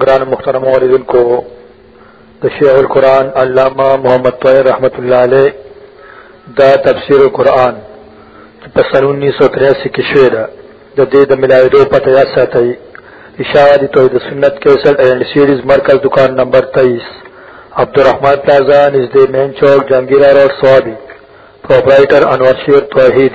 گران مخترم والدن کو تشیع القرآن علامہ محمد طویر رحمت اللہ علیہ دا تفسیر القرآن په سن 1983 کې شوې ده د دې د ملایدو پته یا ساتي اشاعه دي توحید سنت 61 اینڈ سیریز مرکز دکان نمبر 23 عبدالرحمن پلازا نزدې مین چوک جنگیرا روډ سوابي پرپرایټر انور شیر توحید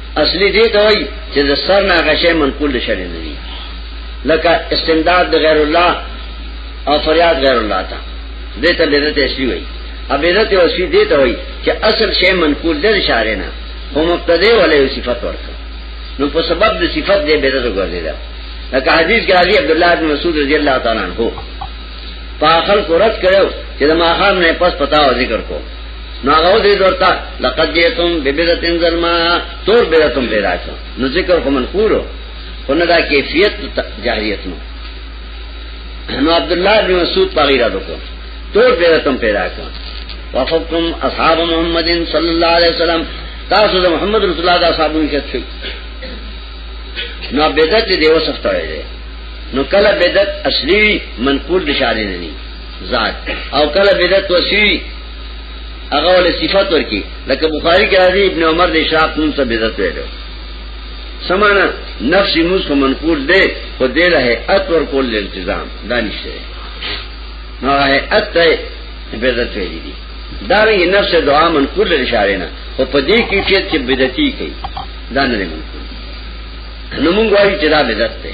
اصلي دې ته وایي چې د سر نه غشې منقول شې نه دي لکه استمداد د غیر الله او فریاد غیر الله ته دې ته بدعت اصلي وایي ابدعت اصلي دې ته وایي چې اصل شی منقول د اشاره نه هم مبتدی ولې صفت ورکړه نو په سبب د صفت دې بدعت وګرځیدا لکه حدیث کې راځي عبد الله بن مسعود رضی الله تعالی عنہ په اخر قرات کړو چې د ماخام نه پس پتا او ذکر کو نو هغه دې ورته لقد جئتم ببدعتن ظلما تور بدعتم پیدا شو نو ذکر کوم منقولو خونه دا کیفیت جاهلیت نو نو عبد الله بن مسعود پغیرا دکو تور بدعتم پیدا شو وفقتم اصحاب محمد صلی الله علیه وسلم تاسو د محمد رسول الله د اصحابونو کې شئ نو بدعت دی وسخت وایي نو کله بدعت اصلي منقول دشاري نه ذات او کله بدعت وسوی هغه ول صفات ورکی لکه بخاری کې راځي ابن عمر د اشراق نوم څخه بدعت ویلو سمانا نفس موس کو منقور دے خو دے رہے ات ور کول التزام دانش سے نو رہے ات تے بدعت ویلی دی دارنګ نفس دعا منقور لري اشاره نه خو په دې کې چې چې بدعتي کوي دا نه منقور نو موږ وایو چې دا بدعت ده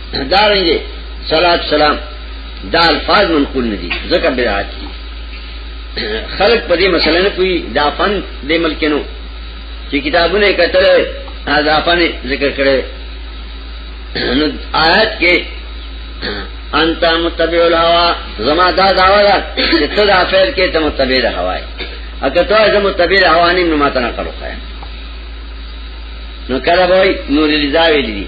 دارنګه صلوات سلام دا الفاظ منقول ندي ځکه بدعت دي خلق په دې مسله نه کوي دا فن دې ملک نو چې کتابونه کتل دا فن ذکر کړي نو آیات کې انت متبع الهوا زما دا داوا ده چې ته دا فعل کې ته متبع د هوا یې اګه ته زما متبع د هوا نه نو ماته نه کړو نو کله وای نور لزاوی دي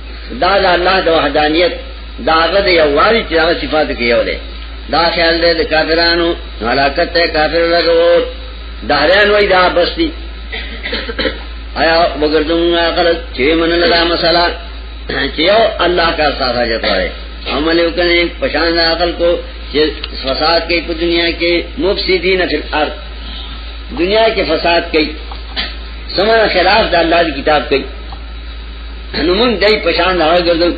دا دا اللہ دا وحدانیت دا آغا دا یواری چی آغا صفاتو کی یو دے دا خیال دے دا کافرانو حلاکت تے کافر لگوت دہریان وی دا بستی آیا بگردوں گا غلط چوی من لگا مسئلہ چیو اللہ کا ساتھا جتا ہے عمل اکنے پشان دا عقل کو چی فساد کی پا دنیا کے مفسدین فی الارض دنیا کے فساد کی سمن خلاف دا اللہ دی کتاب کی نو مونږ دای په شان دا ګرځو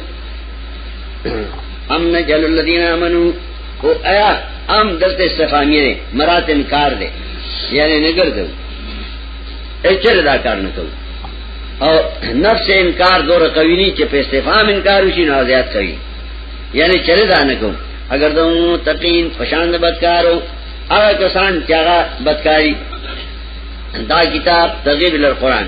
ام نجل الذين امنوا او ایا ام دلته استفهامی دی مراد انکار دی یعنی نه ګرځو اچره دا کار نه کوو او نفس انکار دور قوی نی چې په استفهام انکار وشي نو زیات کوي یعنی چره دا نه کوم اگر د متقین پشان بدکارو هغه کسان چې هغه بدکاری دا کتاب تغیب القرآن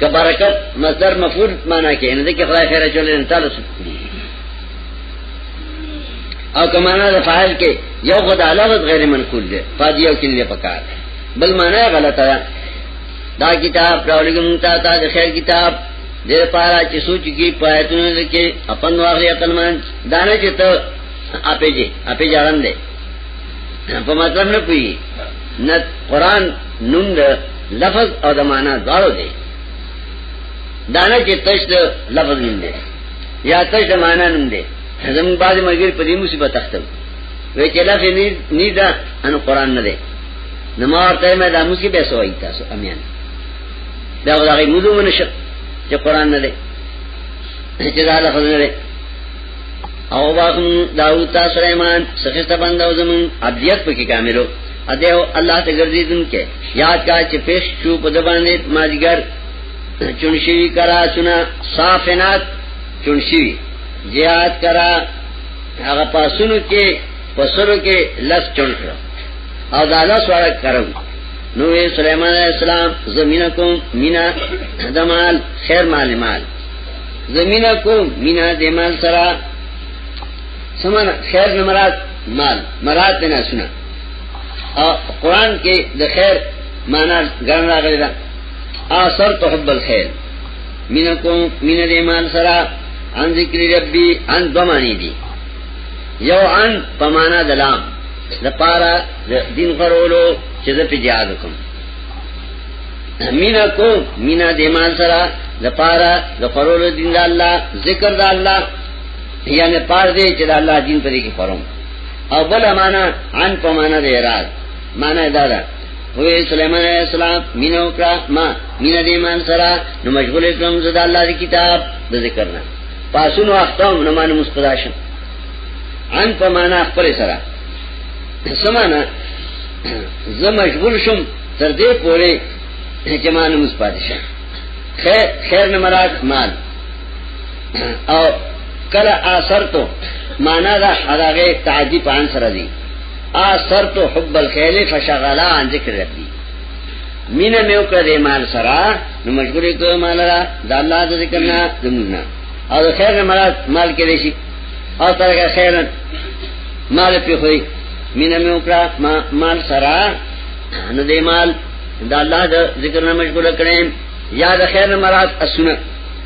که برکت مصدر مفعول معنا کې نه ځکه خدای خیر چولې نه تعالی سکړي او کمانا د فاعل کې یو خدای لفظ غیر منقول دی فادیو کې نه پکار بل معنا غلطه ده دا کتاب راولګم تا تا د خیر کتاب دیر پارا چې سوچ کی پایتونه کې خپل واغلی عقل مان دانه چې ته اپې جي اپې جارم دې په مطلب نه پوي نه قران نوم ده لفظ او د معنا دواړو دی دانه چې تش د لفظ نوم دی یا تش د معنا نوم دی زموږ بعض مګر په دې مصیبت اخته وي چې لفظ نه نه دا ان قران نه دی نو ما ورته مې دا مصیبت سوې تاسو امین دا ولغه موضوع منشه چې قران نه دی چې دا لفظ نه دی او باغم داوود سليمان سخت بندو زمون ابدیت پکې کاملو ادیو الله ته ګرځیدون کې یاد کا چې پیش شو په دبانې ماجګر چونشي کرا سنا صافنات چونشي زیاد کرا هغه پاسونو کې پسرو کې لس چون کړو او دا لس وړه کرم نو سليمان عليه السلام زمينه کوم مینا دمال خیر مال مال زمينه کوم مینا دمال سره سمن خیر نمرات مال مراد نه سنا او قرآن کې د خیر معنا ګڼ راغلی ده آثر تو حب الخیر مینه کوم مینه دې مان سره ان ذکر ربي ان دومانی دي یو ان پمانا دلام د پارا دین خرولو چې د پیجاد کوم مینا کو مینا د ایمان سره د پارا د خرولو دین د الله ذکر د الله یعنی پار دې چې د الله دین پرې کې خروم او بل معنا عن په معنا د اعراض معنا دا ده وی سليمان عليه السلام مينو کرا ما مين دې مان سره نو مشغول کوم زدا الله دی کتاب د ذکر نه پاسون واختم نو مان مستداشم عن په معنا خپل سره سمانا زه مشغول شم تر دې پورې چې مان مستداشم خیر خیر نه مراد مال او کله آثرتو مانا دا حداغه تعدی په ان سره دی آثرتو حب الخیل فشغلا عن ذکر ربی مینه مې وکړه د مال سره نو مشغولې کوه مال را د الله د ذکر نه زمونه او د خیر نه مراد مال کې شي او ترګه خیر مال په خوې مینه مې وکړه ما مال سره نو د مال د الله د ذکر نه مشغوله کړم یا د خیر نه مراد اسونه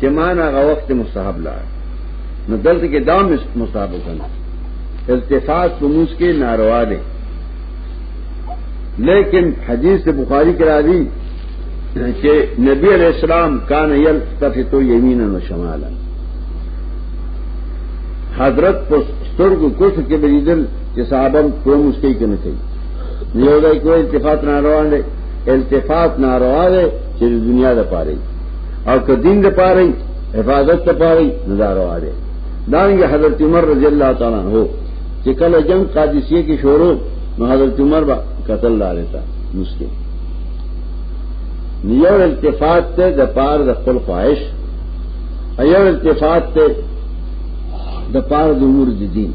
چې مان هغه وخت مستحب لا نو دلته کې دام مستحب وکړه التفات په موس کې ناروا دي لیکن حدیث بخاری کرا دی چې نبی علیہ السلام کان یلتفت یمینا و شمالا حضرت پر سترګو کوڅ کې بریدل چې صحابه کوم اس کې کنه کوي یو ځای کوئی التفات ناروا دی التفات ناروا دی چې دنیا د پاره او که دین د پاره حفاظت ته پاره نظر واره دانګه حضرت عمر رضی الله تعالی عنہ چې کله جنگ قادسیه کې شروع نو حضرت عمر با قتل لاره تا مسکه نیو التفات ته د پاره د خپل خواهش ایو التفات ته د پاره د امور دي دین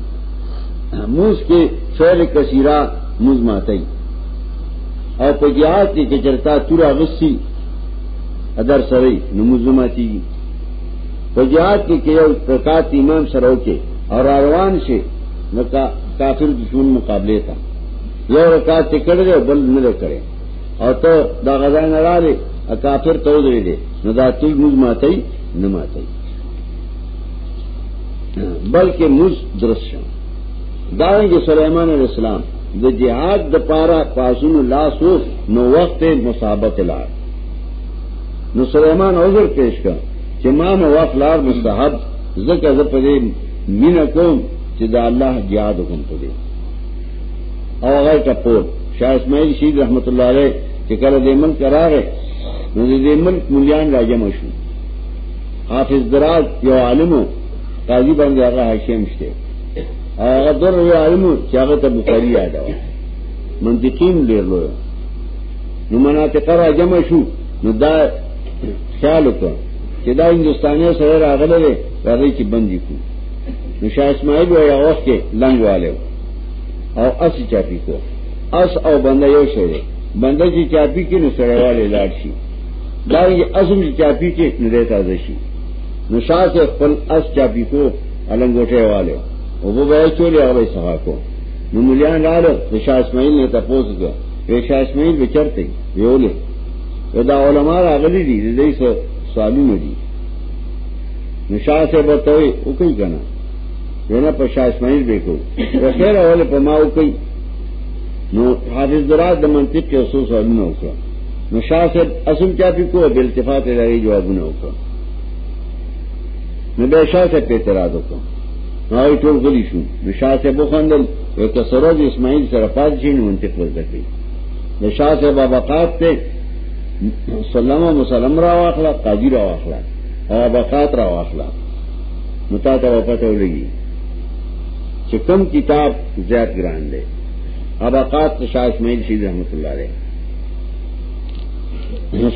موس کې فعل کثیره مزماتای او په جهاد کې چرتا تورا غسی ادر سره نموز ماتی په جهاد کې کې یو رکعت امام سره وکي او روان شي نو کافر دشمن مقابله تا یو رکعت کړي بل نه کړي او ته دا غزا نه راړي کافر ته ودرې دي نو دا تی موږ ماتي نه ماتي بلکې موږ درشه دا یې سليمان عليه السلام د جهاد د پاره پاسونو لاسو نو وخت مصابت لار نو سلیمان عذر پیش کړ چې ما مو وافلار مستحب زکه ز په دې مینا کوم چې دا الله یاد کوم ته دې او هغه ټپور شاه اسماعیل شهید رحمت الله علیه چې کله دې من قرار نو دې من مليان راجم شو حافظ دراز یو عالمو قاضي باندې هغه حاشیم شته هغه در یو عالمو چې هغه ته بخاری یاد و منطقین ډیر لوی نو مناطقه را جمع شو نو دا خیال وکړ چې دا هندستاني سره راغله ده راځي چې بندي کو نو شاه اسماعیل وای اوس کې لنګ والو او اس چاپی کو اس او بنده یو شی دی بنده چې چاپی کې نو سره والے لاړ شي دا یې اسم چې چاپی کې نه دی تازه شي نو شاه سے خپل اس چاپی کو النګوټه والو او وو به چولې هغه صحابه کو نو مليان لاله د شاه اسماعیل نه تاسو ته وی شاه اسماعیل بچرته ویولې دا علما راغلي دي د دې څه سوالونه دي نشاه سے بتوي او کوي کنه ونه په شاه اسماعیل به کو او خیر اول په ما او کوي نو حافظ درات د منطق کې اوسو سوالونه وکړه نو شاه سے اسم چا پی کو بل التفات لري جوابونه وکړه نو به شاه سے په اعتراض وکړه نو ټول غلي شو نو شاه سے بوخندل یو کسره د اسماعیل سره پات شي نو منطق ورته کوي د شاه صاحب ابقات ته سلام او مسلم را واخلا قاضي را واخلا او ابقات را واخلا نو تا ته پته ولګي چې کم کتاب زیات ګران دی ابقات شاه اسماعیل شي رحمت الله علیه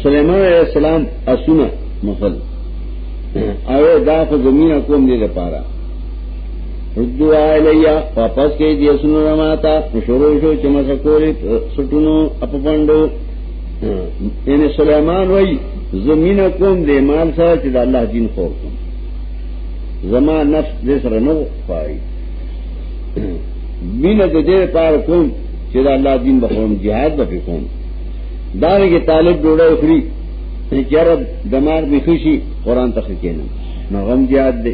سلیمان علیہ السلام اسونه مثلا او دا خو زمينه کوم دې لپاره ردو آئلیا واپس کے دیا سنو رماتا شروع شو چمس کولی سٹنو اپ پندو یعنی سلیمان وی زمین کوم دے مال سره چې د الله دین خور کوم زما نفس دې سره نو پای مینه د دې پار کوم چې د الله دین به کوم jihad به کوم دارنګه طالب ډوړې اخري چې چر دماغ می خوشي قران ته کېنم نو غم jihad دې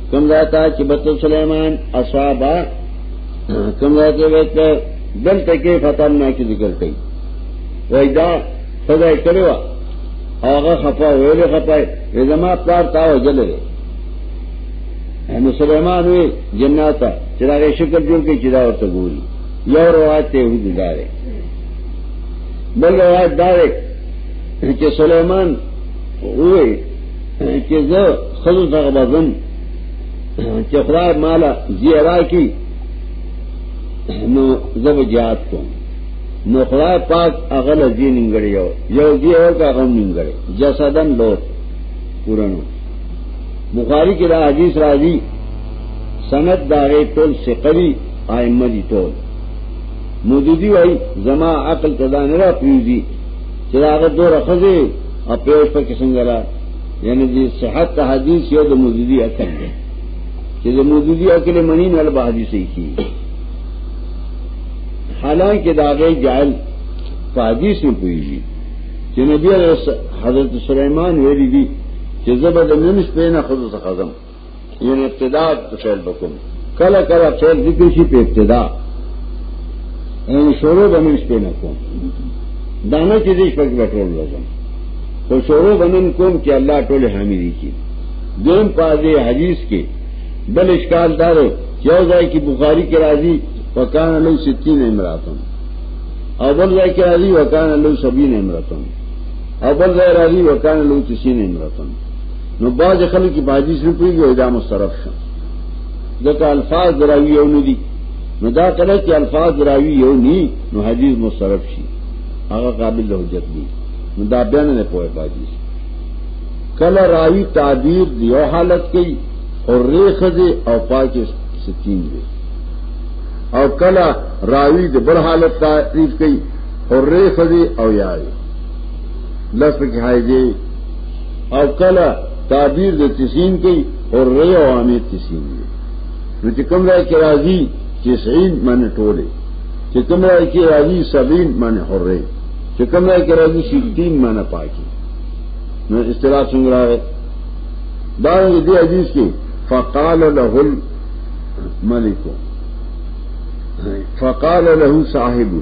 کم ذاتا چې بتل سليمان اصحابا کم ذاته وخت دلته کې ختم نه کې ذکر کړي وای دا خدای کړو هغه خفا ویلې خفا زما پلار تا وجل لري نو سليمان وی جناتا چې دا شکر جوړ کې چې دا ورته ګوري یو روایت ته وځي دا لري بل روایت دا لري چې سليمان وی چې زه خزو څنګه بزم چې خدای مال زیرا کی نو زب جهاد کوم نو خدای پاک هغه لږی نیمګړی یو یو دی او هغه نیمګړی جسدن لو پورانو بخاری کې دا حدیث راځي سند داغه ټول سقری ائمه دي ټول مودودی وای زما عقل تدا نه را پیږي چې دا هغه دوه خزه او په اوس په کې څنګه را یعنی دې صحت ته حدیث یو د مودودی اکل دی چې د مودودی اکل منی نه به حدیث یې کی حالانکه دا غي جائل په حدیث نه پويږي چې نبی حضرت سليمان ویلي دي چې زبر د نن شپې نه خود څخه خزم یعنی ابتدا تو فیل بکم کلا کلا فیل ذکر شی پہ ابتدا یعنی شروع بنن شپې نه کوم دانه چې دې شپږ بټول لازم خو شروع بنن کوم چې الله ټول حامی دي کی دیم پاجے حدیث کې بل اشکال دار یو ځای کې بخاری کې راځي وکان له 60 امراتم او بل ځای کې راځي وکان له 70 امراتم او بل ځای راځي وکان له 90 امراتم نو باز خلو کی باجی سن پوئی گو ادا مصرف شن دکا الفاظ دراوی یو ندی نو دا کله چې الفاظ دراوی یو نی نو حدیث مصرف شي هغه قابل له حجت دی نو دا بیان نه پوهه باجی کله راوی تعبیر دیو حالت کی حرې خزه او پاکه ستین دی او کلا راوی د بل حالت تعریف کوي حرې خزه او یاري لفظ کې حایزه او کله تعبیر د تسین کوي او ری او عامه تسین دی نو چې کوم راي کې راځي چې سعید باندې ټوله چې کوم راي کې راځي سبین باندې حره چې کوم راي کې راځي شیدین باندې پاکي نو اصطلاح څنګه راغی دا دې حدیث کې فقال له الملك فقال له صاحبه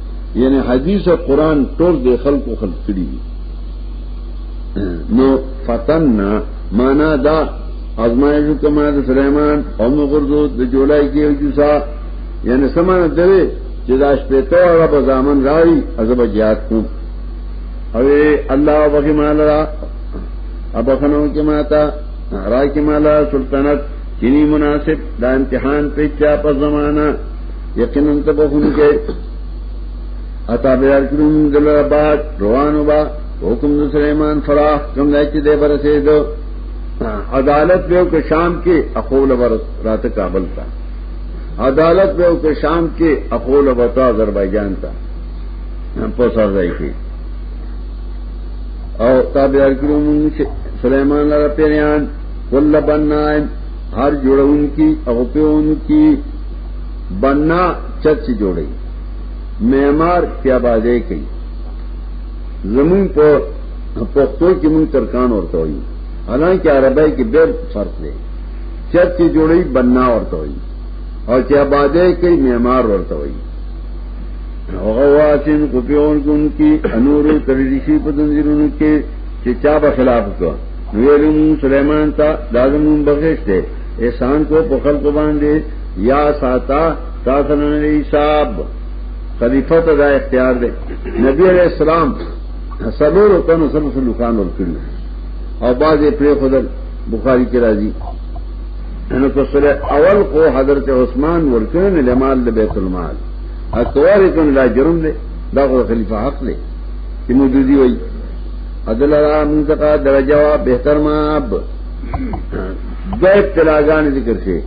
یعنی حدیث او قران ټول د خلکو خلق کړی دي نو فتننا معنا دا ازمایش کما د سليمان او مغرزو د جولای کې او جوسا یعنی سمانه درې چې دا شپې ته هغه په ځامن راوي عذاب جهاد کو او الله وغي مال را ابا خنو کې ماتا را کې مالا سلطنت چینی مناسب دا امتحان پیچا په زمانہ یقینا ته په خون کې اتا بیا کړم دل بعد روانو با حکم د سليمان فراخ کوم ځای کې دی برسه دو عدالت به کو شام کې اقول ور رات کابل تا عدالت به کو شام کې اقول وتا آذربایجان تا په سر ځای کې او تابع کړو مونږ چې سليمان لپاره پیران کله بنایم هر جوړون کی او پیون کی بنا چرچ جوڑی معمار کی آبادی کی زمون په پښتو کې مونږ ترکان ورته وایو حالانکه عربی کې ډېر فرق دی چرچ جوړی بنا ورته وایي او چې آبادې کوي معمار ورته وایي هغه واسین کوپیون کوم کی انور تریشی په دنځونو کې چې چا به خلاف وکړ ویلم سليمان ته دازمون بغیشته احسان کو په خلق باندې یا ساتا تاسو نه حساب خلیفہ ته دا اختیار دی نبی علیہ السلام سلور تنو سم سم لوکان ور کړی او باز پرې خدل بخاری کې راځي نو کو سره اول کو حضرت عثمان ور کړی نه لمال د بیت المال اکوار کن لا جرم دی دا کو خلیفہ حق دی چې مودودی وای عدل را منتقا درجه بهتر ما اب دو ابتلاغان ذکر شي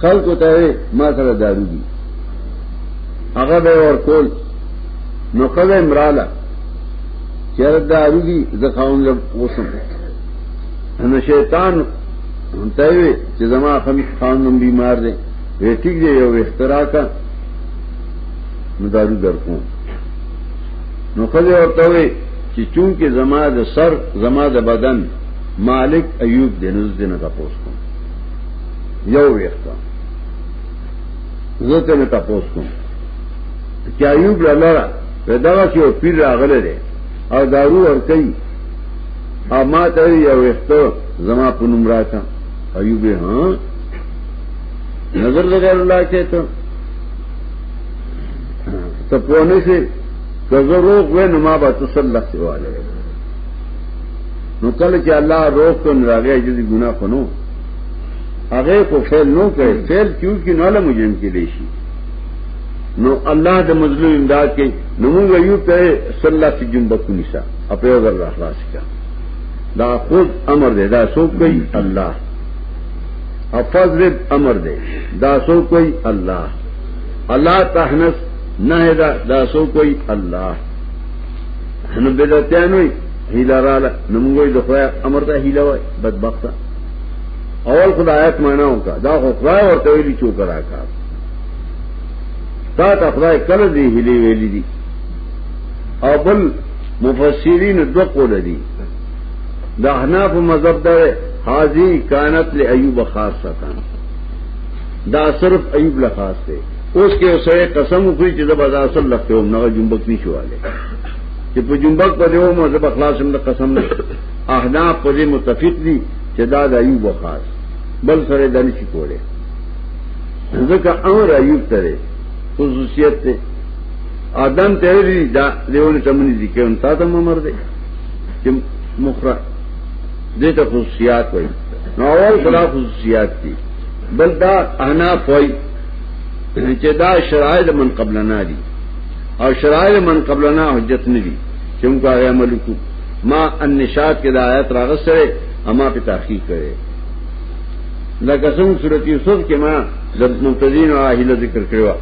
خلکو ته ما سره دارو دي هغه به ور کول نو قضا امراله چیرې دارو دي زخاون له وسم نو شیطان ته وي چې زما خم خان نم بیمار دي وی ټیک دی یو اختراع کا نو دارو درکو نو قضا ورته وي چې چون کې زما د سر زما د بدن مالک ایوب دینوز دینه تاسو یو ویختا زه ته نه تاسو کوم چې ایوب لاره په دغه کې او پیر راغله ده او دارو ور کوي او ما ته یو ویختا زما په نوم راکا ایوب ها نظر لګر الله کې ته ته پونه شي که زه روغ وې نو ما به تسلط واله نو کله چې الله روغ کړ نو هغه چې ګناه خونو هغه کو فعل نو کوي فعل کیو کې نه له مجرم کې دی شي نو الله د مظلوم امداد کې نو موږ یو ته صلی الله علیه وسلم د کنيسا په یو ځل راخلاص کړه دا خود امر دی دا سو کوي الله افضل امر دی دا سو کوي الله الله تحنس نه دا دا سو کوي الله نو بدعتانوي هیله رااله نمګوي د خدای امر ته هیله وای بدبخت اول خدایت معنا وکا دا خو خدای ورته ویلي چې وکړه کار تا ته خدای کله دی هیلې ویلې دي او بل مفسرین دو قول دي د احناف مذهب دا حاضی کانت له ایوب خاصه کان دا صرف ایوب له خاص دی اوس کې اوسه قسم وکړي چې زبردست الله ته نو جنبک نشواله چې په جنبک په دیو مو زب خلاص هم د قسم نه احناف په دې متفق دي چې دا د ایوب خاص بل سره دني شي کوله ځکه امر ایوب ترې خصوصیت ته ادم ته لري دا دیونه تمنې دي کې ان تاسو امر دي چې مخره دې ته خصوصیات وایي نو اول خلا خصوصیات دي بل دا احناف وایي چې دا شرایط من قبلنا دي او شرائع من قبلنا حجت نه دي چې موږ هغه عمل کو ما النشاط کې د آیت راغسره اما په تحقیق کړي لکه څنګه سورته یوسف کې ما د مبتدین او اهل ذکر کړو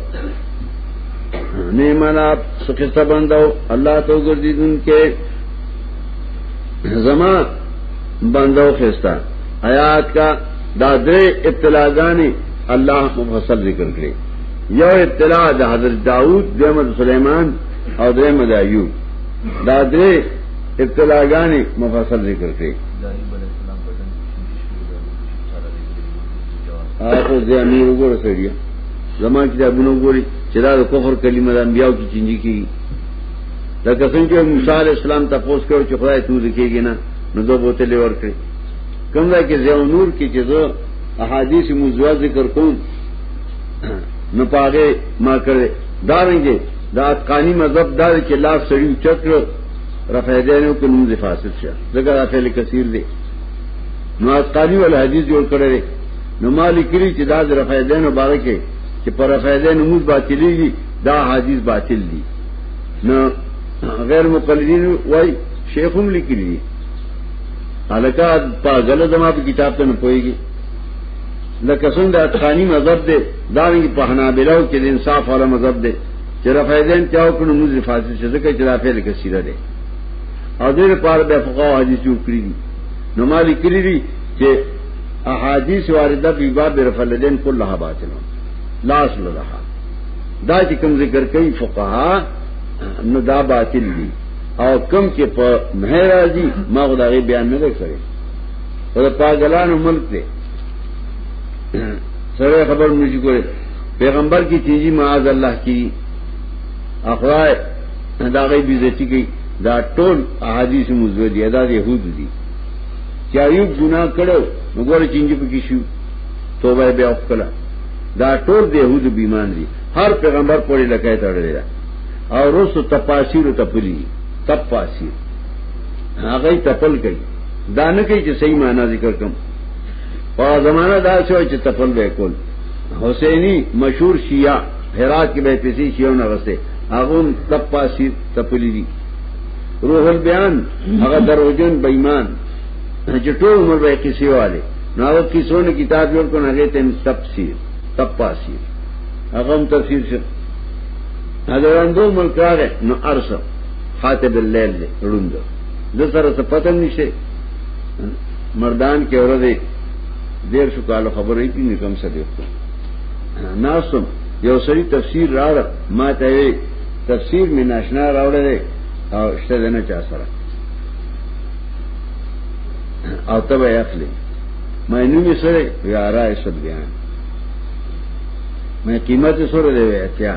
نیمانا سخصه بندو الله تو ګرځیدون کې زما بندو خستا آیات کا دا درې ابتلاګانی الله مفصل ذکر کړی یو ابتلا د حضرت داوود دمد سلیمان او دمد ایوب دا درې ابتلاګانې مفصل ذکر کړي هغه ځې امیر وګوره سړیا زمان کتابونه وګوري چې دا د کفر کلمه د انبیانو کې چنجي کی دا کسان چې موسی علی السلام تاسو کړو چې خدای ته ځکیږي نه نو دوه بوتلې ورکړي کوم ځای کې زیو نور کې چې زه احادیث موضوع ذکر کوم نو پاغه ما کړې دارنګې دا اتقانی مذهب دار چې لاس سړی اوچت کړ رفع دینو کې نوم فاسد شه ځکه دا فعل کثیر دی نو اتقانی ول حدیث جوړ کړی نو مالک کړي چې دا رفع دینو باره کې چې پر رفع دینو موږ باطلېږي دا حدیث باطل دی نو غیر مقلدین وای شیخوم لیکلی دی حالکه پاگل زما په کتاب ته نه پويږي لکه څنګه اتقانی مذهب دی دا رنګ په حنابلو کې د انصاف والا مذهب دی چې رفایدین چاو کړو موږ فاصله چې ځکه چې رافیل کثیره دی او دې لپاره د فقها حدیث جوړ کړی دي نو مالک کړی دي چې احادیث وارده په باب رفلدین کلها باطلو لا اصل لها دا چې کوم ذکر کوي فقها نو دا باطل دي او کم چې په مهراجي ما غوډه بیان نه کړی او د پاګلانو ملک دی سره خبر نشي کوي پیغمبر کی چیزی معاذ الله کی اخوای دا غي بیزتی کی دا ټول احادیث مزور دي دا يهود دي چې ایوب ګناه کړو نو ګوره چینجی پکې شو توبه بیا وکړه دا ټول د يهود بیمان دي هر پیغمبر پورې لکه تړلې ده او رسو تپاسیر تپلی تپاسیر هغه تپل کوي دا نه کوي چې صحیح معنا ذکر کوم په زمانہ دا شو چې تپل به کول حسینی مشهور شیعہ هرات کې به پیسې شیعو نه غسه هغه تپاسی تپلی دي روح البیان هغه دروژن بېمان چې ټول عمر به کیسې والے نو هغه کیسونه کتاب جوړ کړي هغه ته تفسیر تپاسی هغه تفسیر شو هغه اندو ملکاره نو ارسه خاطب الليل لرونده د سره څه پته نشته مردان کې اورده دیر شو کال خبرې کی نه کم څه دی ناسم یو سری تفسیر راړ ما ته تفسیر می ناشنا راوړل او شته نه چا سره او تبه اخلي مې نو می سره یارا اسد بیان مې قیمت سره دی اتیا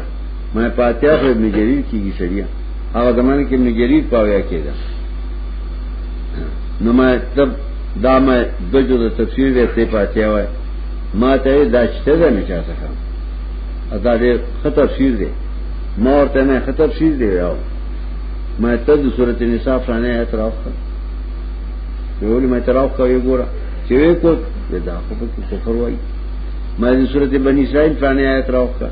مې پاتیا خو می جریل کیږي شریعه هغه زمانه کې ابن جرير پاویا کېده نو ما تب دا ما دجو د تفسیر دې ته پاتیا وای ما ته دا شته ده نه چا څخه ادا دې خط تفسیر دې ما ورته نه خط تفسیر دې یاو ما ته د سورته نساء فلانه اعتراف کړ ویول ما اعتراف کوي ګوره چې وې کو دا خو په کفر وای ما د سورته بنی اسرائیل فلانه اعتراف کړ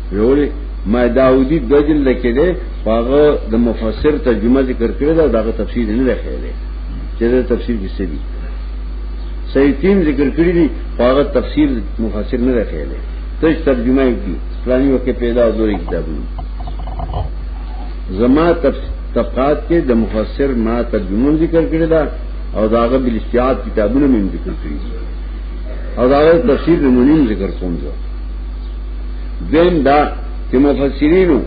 ویولې ما داودی دجل لکه ده هغه د مفسر ترجمه ذکر کړی دا دغه تفسیر نه لري چې دا تفسیر کې څه دي صحیح تین ذکر کړی دي هغه تفسیر مفسر نه لري ته ترجمه یې کی پلاني وخت پیدا دوی کتابونه زما طبقات کې د مفسر ما ترجمه ذکر کړی دا او داغه بل استعاد کتابونه مې ذکر کړی او داغه تفسیر نمونیم ذکر کوم زه دین دا چې مفسرینو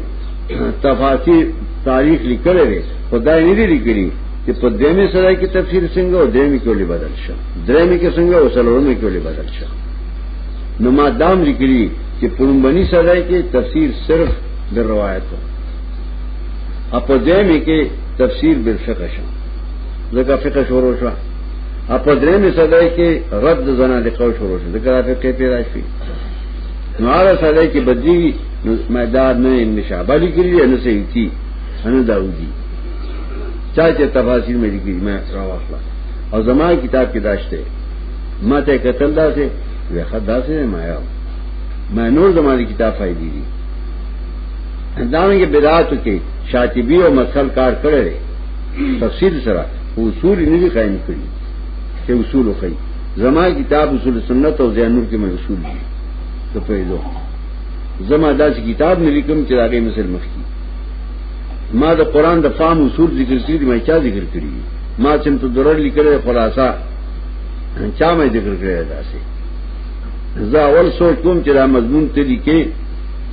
تفاسیر تاریخ لیکل لري خدای نه لري کړی چې په دېمه سره کې تفسیر څنګه او دېمه کې ولې بدل شو درېمه کې څنګه او سلورمه کې ولې بدل شو نو ما دام لیکلی چې پرمبني سره کې تفسیر صرف د روایتو اپو دېمه کې تفسیر بل فقہ شو ځکه فقہ شروع شو اپو درېمه سره کې رد زنا د قول شروع شو ځکه فقہ پیدا شي نو هغه سره چې بدلی وي نو مدار نه نشابه لیکلی دی نه سیتی نه داودی چا چې تفاصیل مې لیکلي ما راوخلا او زما کتاب کې داشته ما ته قتل دا سه وی خدا سه ما یو ما نور زما کتاب فائدې دي داونګه بدعات کې شاطبی او مسل کار کړی تفصیل سره اصول نه دي قائم کړی چې اصول خو زما کتاب اصول سنت او زینور کې مې اصول دي ته پیدا زما داسې کتاب مې لیکم چې هغه مسل مخ کی ما د قران د فهم اصول ذکر کړی دي ما چا ذکر کړی ما چې ته درړ لیکل خلاصہ چا مې ذکر کړی داسې زه اول سوچ کوم چې دا مضمون ته لیکې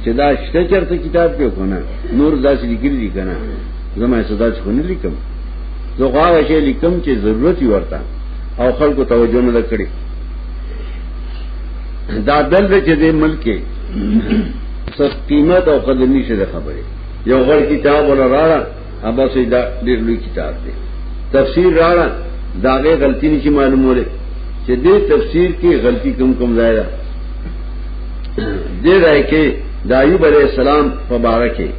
چې دا شته چرته کتاب کې کنه نور داسې لیکل دي کنه زما صدا څخه نه لیکم زه غواړم چې لیکم چې ضرورت ورته او خلکو توجه نه کړی دا دل دې چې دې ملک کې څه قیمت او قدر نشته خبره یو غړ کتاب ولا راړه ابا سي دا ډېر لوی کتاب دی تفسیر راړه داغه غلطی نشي معلوموله چې دې تفسیر کې غلطی کم کم ځای ده دې راي کې د ایوب علی السلام په باره کې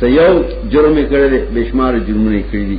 سيو جرم کړل بشمار جرمونه کړی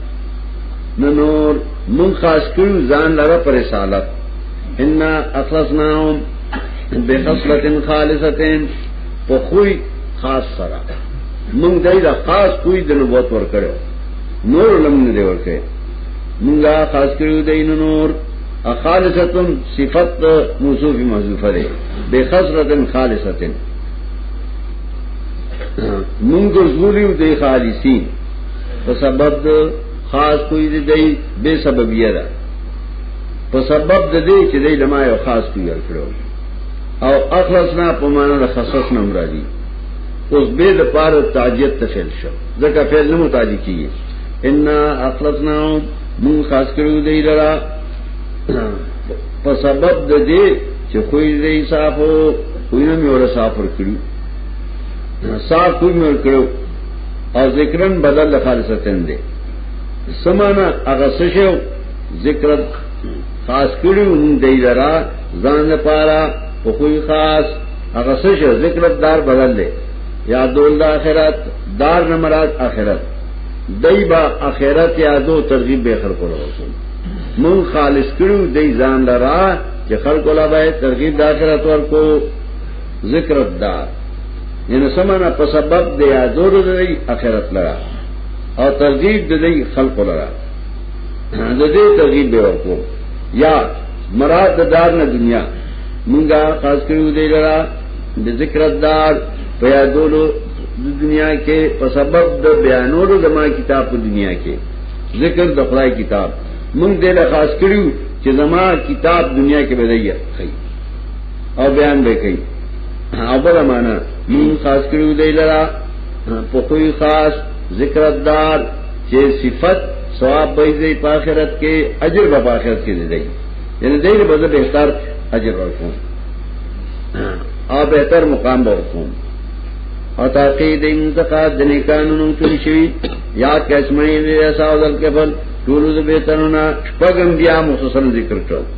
نو نور من خاص کړو ځان لره پر رسالت ان اخلصناهم بخصلت خالصتين په خوې خاص سره موږ دای دا خاص کوی د نبوت ور کړو نور لم نه دی ورکه موږ لا خاص کړو دین نور خالصتن صفت موصوف محذوفه ده به خسرتن خالصتن موږ ګرځولیو د خالصین په سبب د خاص کوی دی دی بے سببیه ده په سبب د دې چې دی لما یو خاص کوی ورکړو او اخلصنا په معنا د خصص نه مرادي اوس به د پاره تعجیت تفعیل شو ځکه فعل نه متعدی کیږي ان اخلصنا مون خاص کړو دی لرا په سبب د دې چې خوې دې صافو خوې نه مې ور صافر کړو صاف خوې مې ور کړو او ذکرن بدل د خالصتن دی سمانا هغه څه شو ذکر خاص کړي هم دی لرا ځان لپاره په خو خاص هغه څه شو ذکر دار بدل دی یا دول د اخرت دار نه مراد اخرت دایبا اخرت یادو ترغیب به خلق له رسول مون خالص کړو دای ځان لرا چې خلق له به ترغیب د اخرت ورکو ذکر الدار یعنی سمانا په سبب د یادولو د اخرت لرا او ترغیب د دې خلق لرا د دې ترغیب به ورکو یا مراد د دار نه دنیا مونږه خاص کړو دې لرا د ذکر الدار په یادولو د دنیا کې په سبب د بیانولو د ما کتاب په دنیا کې ذکر د خدای کتاب مونږ دې له خاص کړو چې زما کتاب دنیا کې بدایي خي او بیان به کوي او بل معنا مون خاص کړو دی لرا په کوئی خاص ذکر دار چې صفت ثواب به دی په آخرت کې اجر به په آخرت کې دی یعنی دې به زه بهتر اجر ورکوم او بهتر مقام به ورکوم او تاقی د انتقاد د نیکانونو تل شي یاد کښمه یې رساو دل کفل ټول د به ترونه شپږم بیا مختصر ذکر کړو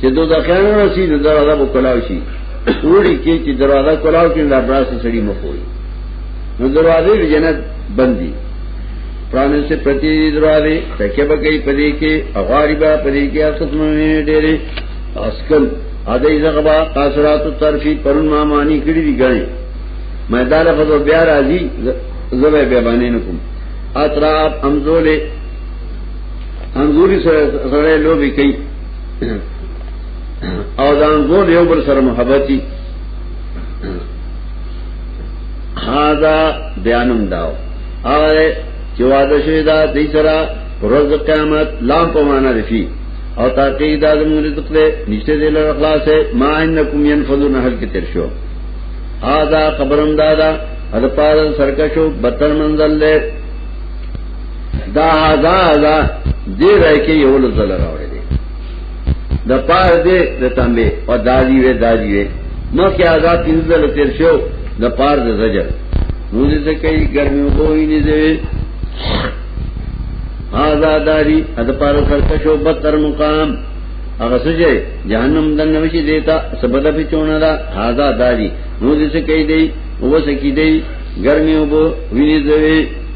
چې دوه ځکان ورسي د دروازه په کلاو شي وړي کې چې دروازه کلاو کې لا براس سړي مخوي نو دروازه د جنت بندي پرانه سے پرتی دروازه تکه به کوي پدې کې اغاریبا پدې کې اصل مې ډېرې اسکل اده زغبا قاصرات الطرفی پرون ما معنی کړی دی غني مې دا لفظ بیا راځي زبې به باندې نکوم اطراف امزولې انګوري سره سره لوبي کوي او ځان ګور یو بل سره محبتي هاذا بیانم داو هغه چې واده شوی دا دې سره روز قیامت لام په معنا رفي او تاکي دا زموږ رزق له نشته دې له اخلاص ما انکم ينفذون هل کې تر شو هاذا خبرم دادا هر پار سرکشو بتر منزل له دا هدا دا دې راي کې یو لزل راوړي دي د پار دې د تنبه او دالی وې دالی وې نو کې آزاد تیزل تیر شو د پار د زجر نو دې ته کوي ګرمي وګوي نه دې آزاداری د پار خرچ او بدتر مقام هغه سجه جهنم دنه وشي دیتا سبد په چونه دا هاذا داری نو دې څه کوي دی او څه کوي دی ګرمي وبو ویني زوي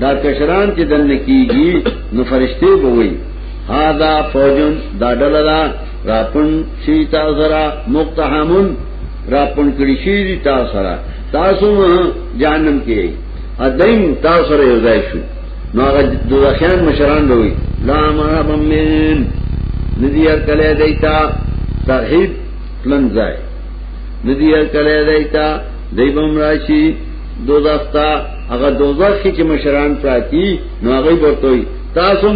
دا کشران چې دنه کیږي نو فرشته بوي هاذا فوجن دا ډللا راپن شي تاسو سره مقتحمون راپن کړي شي تاسو سره تاسو جانم کې ادم تاسو سره یو ځای شو نو هغه دوخیان مشران دوی لا مرحبا من ندی هر کله دیتا ترحیب پلن ځای ندی هر کله دیتا دیبم راشي دوزخ تا هغه دوزخ کې چې مشران پراتی نو هغه ورته وي تاسو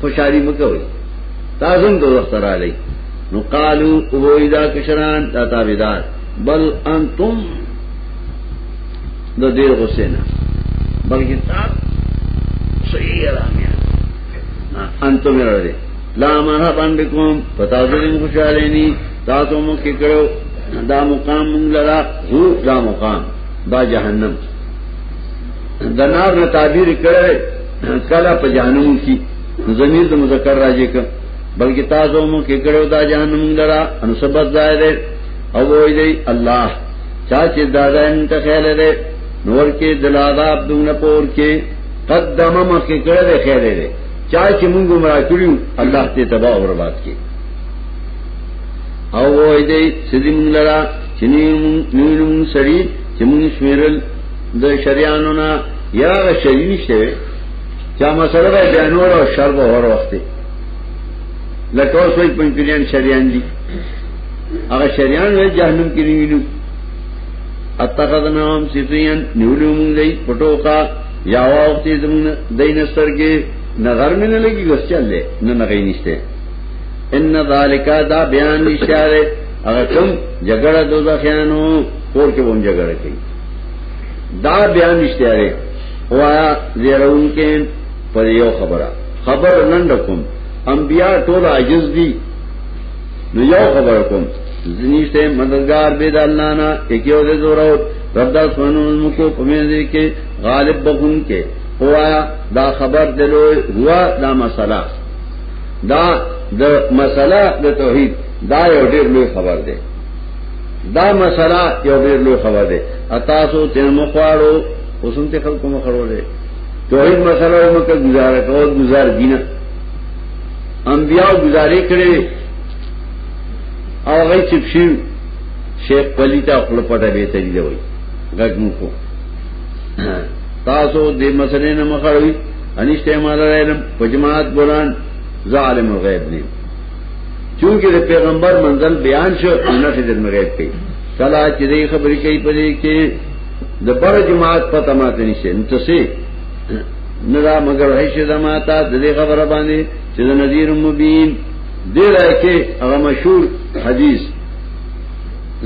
خوشحالي مکوئ تاسو دوزخ ته رالی نو قالو اویدا کشران دا تابعدار بل انتم د دې غصه نه بلکې تاسو صحیح رامیان انتم راځي لا مرحبا بكم پتا دې خوشاله ني تاسو مو کې کړو دا مقام مونږ لرا هو دا مقام دا جهنم د نار نه تعبیر کړی کله په جهنم کې ضمیر د مذکر راځي ک بلکې تاسو مو کې کړو دا جهنم لرا ان سبب ځای دی او وای دی الله چا چې دا ځان ته خیال دی نور کې دلاداب دونه پور کې قدم مخ کې کړه دی خیر دی چا چې موږ مرا کړیو الله ته تباہ او برباد کې او وای دی سدی موږ لرا چې نیولم سړي چې موږ شمیرل د شریانو نه یا شری نشته چا مسله به بیانور او شر به ور وخته لکه اوس وي پنځپیران شریان دي هغه شریان له جهنم کې نیولو اتخذنا هم سفیان نیولو موږ دی پټو کا یا وخت زمون دین سر کې نظر مې نه لګي غسل نه نه غي نشته ان ذالک دا بیان نشاره هغه کوم جګړه دوزخیانو کور کې ووم جګړه کوي دا بیان نشته لري وایا زیرون کې پر یو خبره خبر نن کوم انبیا ټول عاجز دي نو یو خبر کوم زنیشته مددگار به د الله نه یکیو دې زور او رب داس منو مکو پمه دې کې غالب بخون کې وایا دا خبر دلو هوا دا مسله دا د مسله د توحید دا یو ډیر لوی خبر دی دا مسله یو ډیر لوی خبر دی اتاسو چې مخواړو اوسم ته خلکو مخړو دی توحید مسله او مکه گزاره کوو گزار دینه انبیاء گزارې کړې او غي چې شي شیخ پلی تا خپل پټه به تری دی وای غږ مو کو تاسو دې مسلې نه مخړوي انشته مال علم پجماعت قران ظالم الغیب نه چونکه د پیغمبر منزل بیان شو نه څه د مغیب کوي کلا چې دې خبرې کوي په دې کې د بر جماعت پته ماته نشي نو څه نه را مگر هیڅ زماتا د دې خبره باندې چې د نذیر مبین دې راکه هغه مشهور حدیث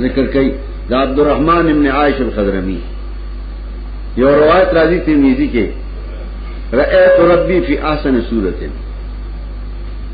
ذکر کوي د عبدالرحمن ابن عائش الخضرمی یو روایت راځي ترمذی کې رأيت ربي في احسن صورته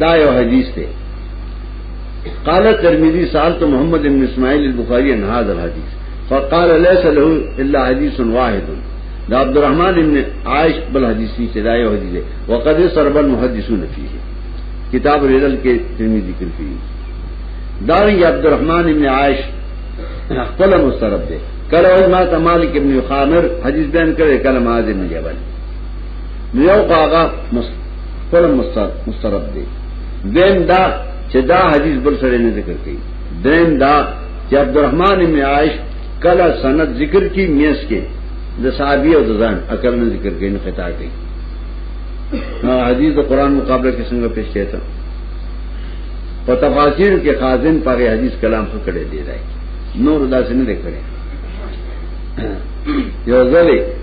دا یو حدیث ته قال ترمذی سالت محمد بن اسماعیل البخاری عن هذا الحديث فقال ليس له الا حديث واحد دا عبد الرحمن بن عائش بل حدیث کی چدا یو حدیث ہے وقد سرب المحدثون فيه کتاب ریدل کے ترمذی ذکر کی دار عبد الرحمن بن عائش خپل مسترب دے کله ما ته مالک ابن خامر حدیث بیان کړي کله معاذ بن جبل نو یو هغه خپل مسترب دی دین دا چې دا حدیث بل سره نه ذکر کړي دین دا چې عبدالرحمن ابن عائش کله سند ذکر کی میس کې د صحابي او د ځان عقل نه ذکر کړي نه خطا کړي نو حدیث د قران مقابله کې څنګه پیش کېتا په تفاسیر کې خازن پر حدیث کلام څخه کړي دی راي نور داسې نه کړي یو ځلې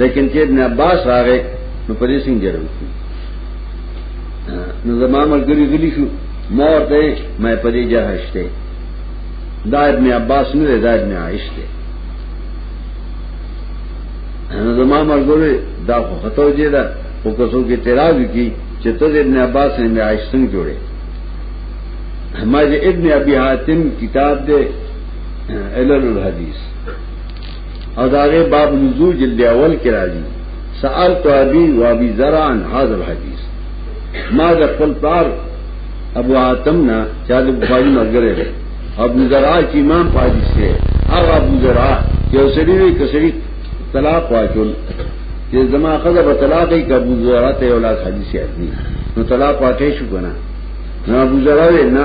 لیکن چې ابن عباس راغې نو پدې څنګه جرم شو نو زما ملګری غلی شو ما ورته مې پدې جهشته دا ابن عباس نه دی دا ابن عائش دی نو زما ملګری دا خو خطو دی دا او کسو کې اعتراض کی چې ته ابن عباس نه ابن عائش څنګه جوړې ما ابن ابي حاتم کتاب دے علل الحدیث او داغه باب نزول جلد اول کې راځي سوال تو ابي و ابي زران هاذ الحديث ما د خپل پلار ابو حاتم نه چا د بخاری مرګره ده ابو زرع چې امام پادیس دی هغه ابو زرع چې سړي وي کسړي طلاق واچول چې زما خزه په طلاق یې ابو زرع ته یو لاس حدیث یې نو طلاق واچې شو کنه نو ابو زرع نه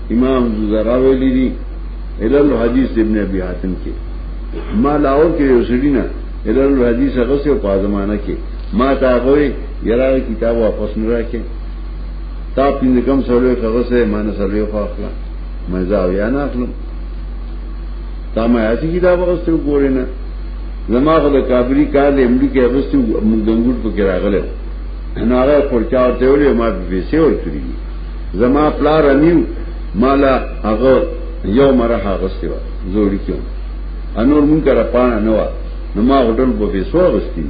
امام زرا ویلی دی علل حدیث ابن ابی حاتم کې ما لاور کې یو سړی نه علل حدیث هغه څه په زمانہ کې ما تا غوي یرا کتاب واپس نه راکې تا پین کم سره هغه څه ما نه سره خو اخلا مې ځاو یا نه اخلم تا ما هڅه کتاب واغستو ګورې نه زما خو د کابری کار د امډي کې اغستو موږ دنګور په کې راغله نه هغه پرچا ورته ویل ما به پیسې ورکړي زما پلار انیو مالا هغه یو مره غستی و زوړی کیو انور مونږ را پانه نه و نو ما هوټل په پیسو غستی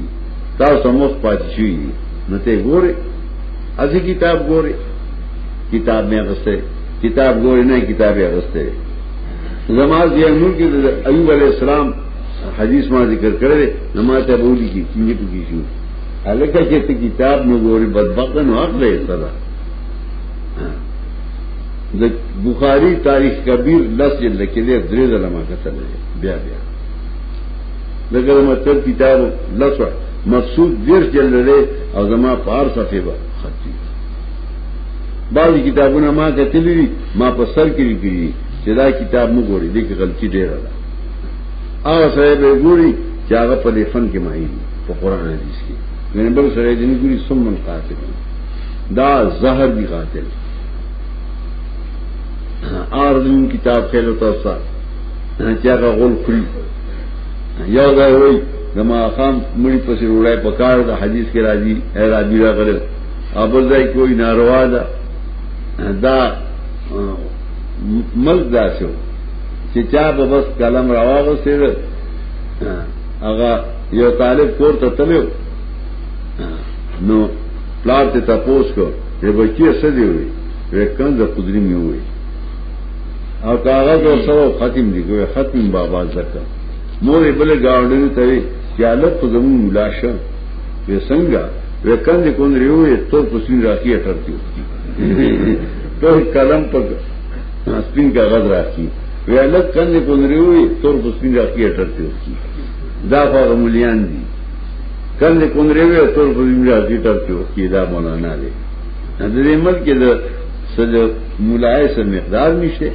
تاسو مخ پاتې شي نو ته ګوره ازي کتاب ګوره کتاب مې غسته کتاب ګوره نه کتاب یې غسته زما زیانور کې ایوب علی السلام حدیث ما ذکر کړی نو ما ته بولی کی چې په کې شو الکه چې کتاب نو ګوره بدبخت نو اخلي سره د بخاری تاریخ کبیر لس جلد کې دی درې ځله ما کتل بیا بیا دغه مطلب کتاب لس مقصود دیر جلد دی او زما پار صفحه به خطي بعض کتابونه ما کتلی دي ما په سر کې لري چې دا کتاب مو ګوري دې کې غلطي ډېره ده هغه سره به ګوري چې هغه په دې فن کې ماهي په قران حدیث کې غنبل سره دې ګوري سمن قاتل دا زهر دی قاتل آردن کتاب خیلو تاسا چا کا غول کری یو دا ہوئی زما خام مڑی پسی روڑای پکار دا حدیث کے راضی اے راضی را کرے ابل دای کوئی ناروا دا دا ملک دا سو چې چا په بس قلم راواغو سیر هغه یو طالب کور ته تلو نو پلار ته تپوس کو چې بچی څه دی وي وکړ د قدرت مې وي او کاغذ او سو ختم دی ګویا ختم بابا زکه مور بل گاونډي ته وی چې حالت په زمون ملاشه وې څنګه وکړ دې کون ریوې تو پسین راکی اٹرتی تو قلم پر سپین کاغذ راکی وی حالت کړ دې کون ریوې تو پسین راکی اٹرتی دا خو مليان دي کندې کندرې وې ټول په دې راځي ټپ کې وکی دا مولانا دی د دې ملک کې د سد مولای سره مقدار نشته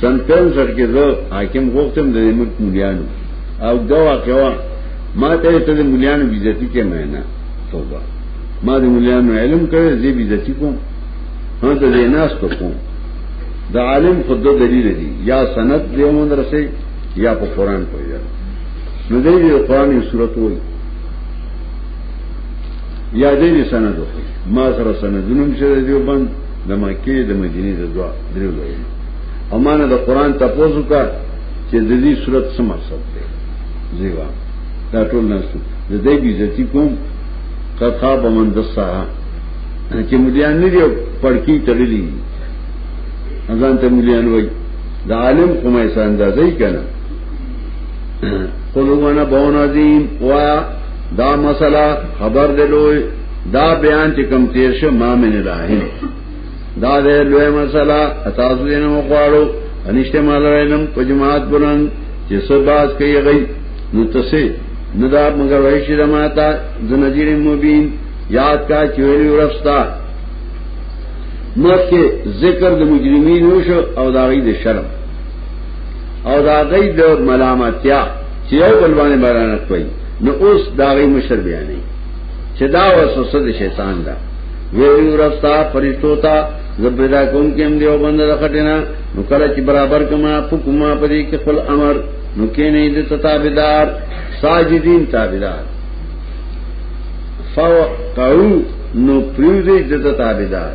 سن 65 کې زه حاکم غوښتم د دې ملک مولیانو او دا واقعا ما ته ته د مولیانو بیزتی کې مې نه توبه ما د مولیانو علم کړې زی بیزتی کوم هغه د ناس ته کوم د عالم خود دلیل دی یا سند دی مون رسې یا په قران پوهیږي نو دې دې قران یو صورت وای یا دې دې سند وای ما سره سندونه مشه دیو بند د مکه د مدینه د دعا درو وای امانه د قران تاسو کا چې د دې صورت سم مقصد دی زیوا دا ټول نه څه د دې بي عزت کوم قد خاب من دسا چې مليان نه دی پړکی تړلی ازان ته مليان وای د عالم کومه ساندازي کنه قل هو انا بون عظیم وا دا مسله خبر دی لوی دا بیان چې کم تیر شو ما من راهین دا دې لوی مسله تاسو دې نه مخواړو انشته مال راینم په جماعت بلند چې سباز کوي غي نو تسه ندا مگر وای شي دماتا زنجیر مبین یاد کا چویل ورستا مکه ذکر د مجرمین شو او داغي د شرم او دا غي د ملامتیا چې یو بل باندې بیان کوي نو اوس دا غي مشر بیانې چې دا وسوسه د شیطان ده ویری ورستا فرشتو تا زبدا کوم کې هم دیو بند رخټینا نو کله چې برابر کما حکما پدې کې خپل امر نو کې نه دې تابعدار ساجدین تابعدار فو قو نو پریو دې دې تابعدار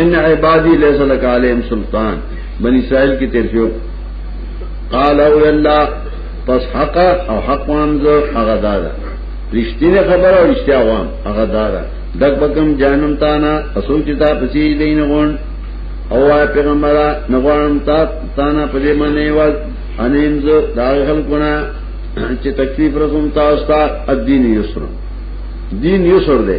ان عبادی لیس لک علیہم سلطان بنی اسرائیل کی تیر شو قال او اللہ پس حق او حق وام زو هغه دادا رښتینه خبر او رښتیا وام هغه دادا دک بکم جانم تانا اسو چې تا پسی دین غون او آی پیغمبر نغوانم تا تانا پدې منې واز انیم زو دا خلقنا چې تکلیف رسوم تاسو ته الدین یسر دین یسر دی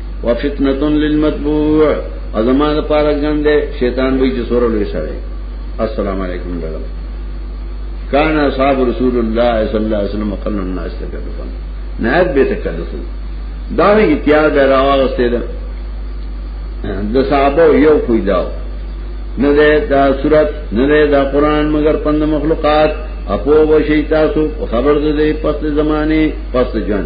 وفتنه للمتبوع ازما د پاره ګند شیطان وی چې سور لوي سره السلام علیکم دغه کان اصحاب رسول الله صلی الله علیه وسلم قلنا الناس تکلفا نهایت به تکلف دا نه اتیار به راوغسته ده د صحابه یو فیداو نه ده دا صورت نه ده دا قران مگر پند مخلوقات اپو و شیطاسو خبر ده پس زمانه پس جن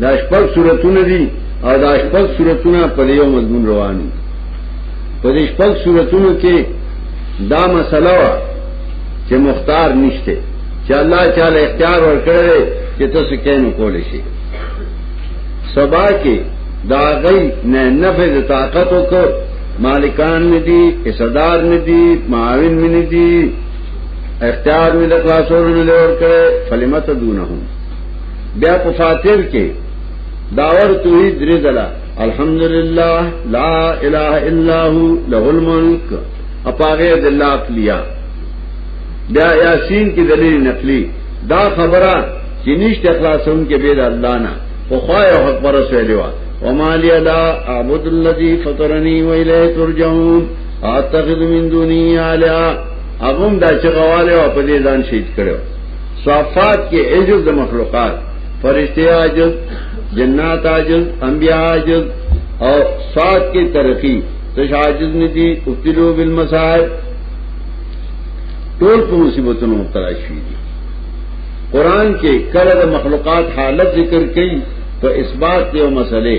دا شپږ صورتونه دي او دا شپږ صورتونه په یو مضمون روان دي په دې شپږ صورتونو کې دا مسله وا چې مختار نشته چې الله تعالی اختیار ورکړي چې تاسو کینو کول شي سبا کې دا غي نه نفع د طاقت وکړ مالکان ندي اصدار ندي معاون ندي اختیار مې د خلاصولو لور کړې فلمت دونهم بیا په فاتر کې داور توحید درې دلا الحمدلله لا اله الا هو له الملک اپاغه د الله اقلیا بیا یاسین کې دلیل نقلی دا خبره چې نشته خلاصون کې به د الله نه خو خای او حق پر رسول وا وما لي لا اعبد الذي فطرني واليه ترجعون اتخذ من دوني الها اغم دا چې غواله او په دې ځان شهید کړو صافات کې عجز د مخلوقات فرشتي عجز جنات عجز انبياء عجز او صاد کې ترقی تش عجز ندي ابتلوا بالمصائب ټول په مصیبتونو مبتلا شي دي قران کې کله د مخلوقات حالت ذکر کړي په اثبات یو مسئله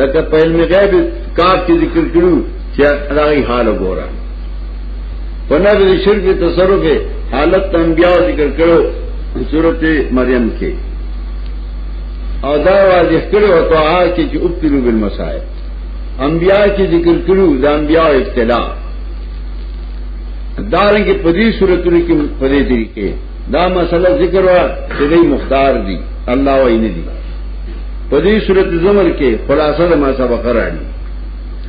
لکه په علم غیب کاف کې ذکر کړو چې هغه حال وګورئ پنر شرک تصرف ہے حالت تنبیاء ذکر کرو صورت مریم کے اور دا واضح کرو تو آ کے جو ابتلو بالمسائل انبیاء کی ذکر کرو دا انبیاء ابتلا دارن کے پدی صورت کی پدے طریقے دا مسئلہ ذکر ہوا کہ نہیں مختار دی اللہ وہی نے دی پدی صورت زمر کے خلاصہ ما سبق رانی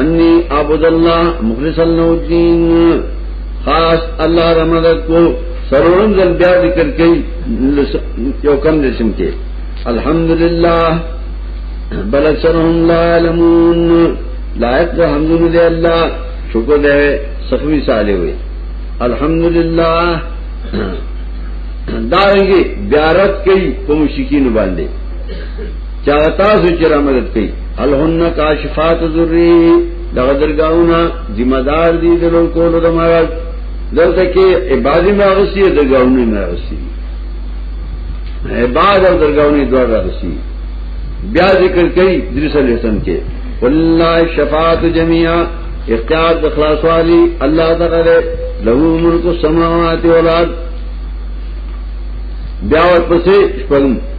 انی عبد الله مخلص الدین خاص الله رحمت کو سرورم زل بیا ذکر کئ یو کم دې سم کې الحمدلله بل سرهم لا علمون لایق د حمدن دې الله شکر دې سخوی صالح وي الحمدلله دارنګي بیارت کئ کوم شکین باندې چاہتا تاسو چې را مدد کوي هل هن کاشفات ذری دغه درگاہونه ذمہ دار دي د لوګو کولو د مرض دلته کې عبادت نه غسی د درگاہونه نه غسی عبادت او درگاہونه دوه غسی بیا ذکر کوي درس لسن کې والله شفاعت جميعا اختیار د خلاص والی الله تعالی له ملک السماوات والارض بیا ورپسې شپږم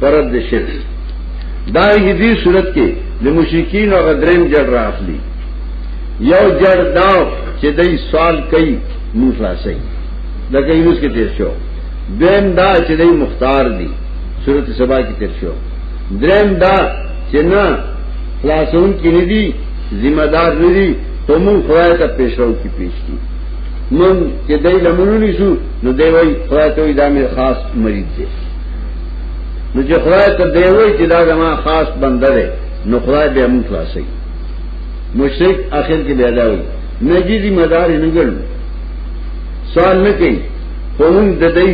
پرد د شرک دا یی دی صورت کې د مشرکین او غدرین جړ راخلی یو جړ دا چې دای سوال کوي نو خلاصي دا کوي نو کې تیر شو دیم دا چې دای مختار دي صورت سبا کې تیر شو دریم دا چې نه خلاصون کې نه دي ذمہ دار نه دي ته مون خدای ته پیشرو کې پیش کی من چې دای لمنونی شو نو دی وای خدای ته دا مې خاص مریض دی نو چې خدای ته دی وای چې دا زما خاص بنده دی نو خدای به موږ خلاصي مشرک اخر کې بیا دا وای نجیزی مدار نه ګل سوال نه کوي خو موږ د دې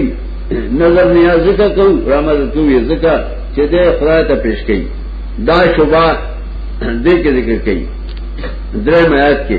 نظر نیاز ته کو رحمت کوي ځکه چې دې خدای ته پیش کړي دا شوبه دې کې ذکر کړي درې میات کې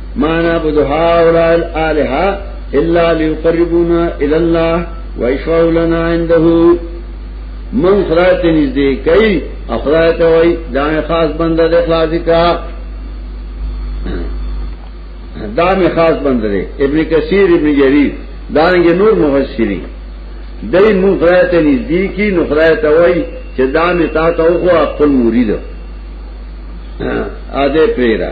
ما نعبد هؤلاء الالهه الا ليقربونا الى الله ويشفعوا لنا عنده من خدای ته نږدې کوي او خدای ته وایي دا خاص بنده د اخلاصي کا دا می خاص بنده دی ابن کثیر ابن جریر دا رنګ نور مفسرین دای مو خدای ته نږدې کی نو خدای ته وایي چې دا می تا ته خو خپل مرید ا دې پیرا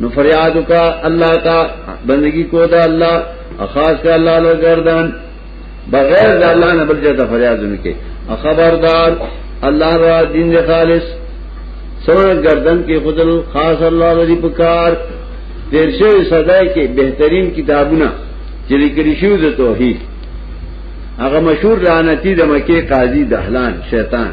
نو فریاد کا اللہ کا بندگی کو دا اللہ اخاص کا اللہ لو گردان بغیر دا اللہ نے بل جاتا فریاد ان کے خبردار اللہ را دین دے خالص سمر گردن کے خدل خاص اللہ لدی پکار تیر شو صدای کے بہترین کتابنا چلی کری شو دا توحید اگر مشہور لعنتی دا مکی قاضی دہلان شیطان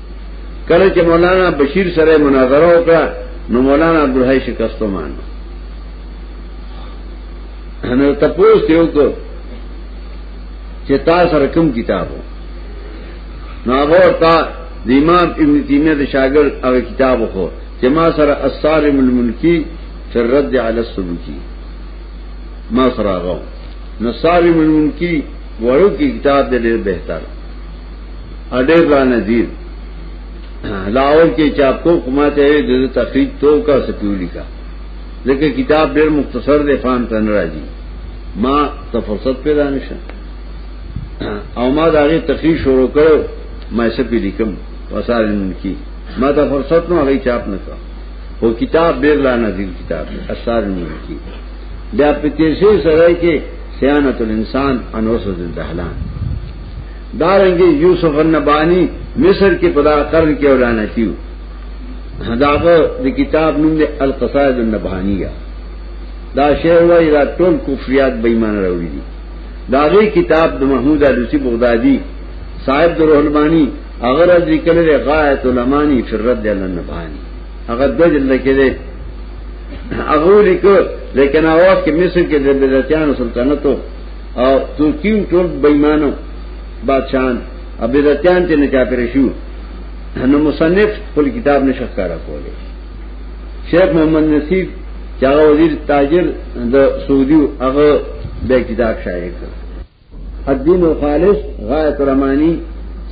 کله چې مولانا بشیر سره مناظره وکړه نو مولانا عبدالحی شکستو مان نو تپوس یو کو چې تا سره کوم کتابو نو هغه تا د امام ابن تیمیه د شاګرد هغه کتاب خو چې ما سره الصارم الملکی فی الرد علی السلوکی ما سره هغه نو صارم الملکی ورو کی کتاب دې ډېر بهتر اډیر را نذیر لاول کې چاپ کو کومه ته د تخریج تو کا سپیولی کا ځکه کتاب ډیر مختصر دی فهم ته نه راځي ما ته فرصت پیدا نشه او ما دا غي تخریج شروع کړو ما یې سپی لیکم وسار نن کی ما ته فرصت نو هغه چاپ نه کا او کتاب ډیر لا نذیر کتاب اثر نن کی بیا په تیسه سره کې سیانت الانسان انوسد الدهلان دارنګي یوسف النبانی مصر کې پدا قرن کې ولانا کیو داغه د کتاب نوم دی القصائد النبهانیه دا شعر وای دا ټول کفریات بې ایمان راوړي دي داغه کتاب د محمود علوسی بغدادي صاحب د روحلمانی اگر از ذکر دی غایت الامانی فی الرد علی النبهانی هغه د جلد کې دی هغه لیکو لیکن اواز کې مصر کې د بدعتانو سلطنتو او ترکیم ټول بېمانو بادشاہان ابدتیان ته نه چا پر شو نو مصنف خپل کتاب نشه کارا کوله شیخ محمد نصیب چې هغه وزیر تاجر د سعودي هغه به کتاب شایع کړ الدین خالص غایت الرحمانی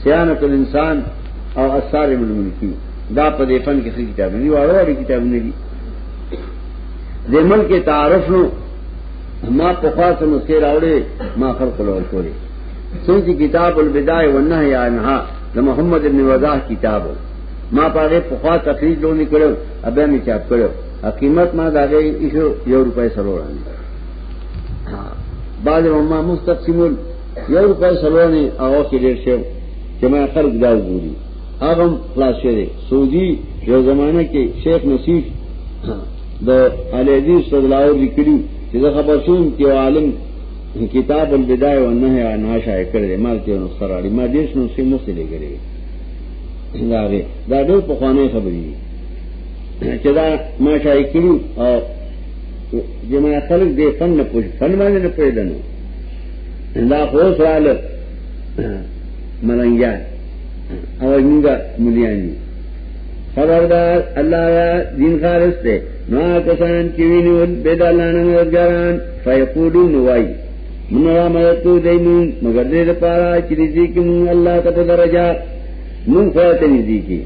سیانت الانسان او اثار الملکی دا په دې فن کې کتابونه دي واړه واړه کتابونه دي د ملک تعارف نو ما په خاص نسخه راوړې ما خلق له ورکوي څنګه کتاب البدايه والنهي عنها د محمد ابن وضاح کتاب ما پاره په خاص تفریج لونی کړو ابه می چاپ کړو قیمت ما داګه ایشو یو روپۍ سره وړاندې بعد ما مستقسمون یو روپۍ سره وړاندې هغه کې ډیر شو چې ما خرج داو ګوري هغه خلاص شوی سعودي یو زمانہ کې شیخ نصیب د علی عزیز صدلاور لیکلی چې زه خبر شوم چې عالم کتاب البدايه والنهي عن ناشا کړل ما ته نو سره اړي ما دیش نو سیمو سره لګري دا غي دا ډېر په خوانه خبرې دي چې دا ما شای کړو او جما خلک دې فن نه پوښ فن باندې نه پېدنو دا خو سوال ملنګیا او موږ مليانی خبردار الله یا دین خالص ته نو کسان چې وینول به د الله نه مددګاران فیقولون وای من را مدد کو دینو مگر دې لپاره چې دې کې مون الله ته په درجه مون فاته دې کې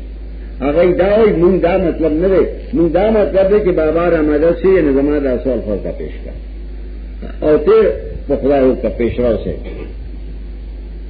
هغه دا وای مون دا مطلب نه دی مون دا مطلب دی چې بابا را مدد شي نه زما دا سوال خو کا پیش کا او ته په خدای او کا پیش راوسه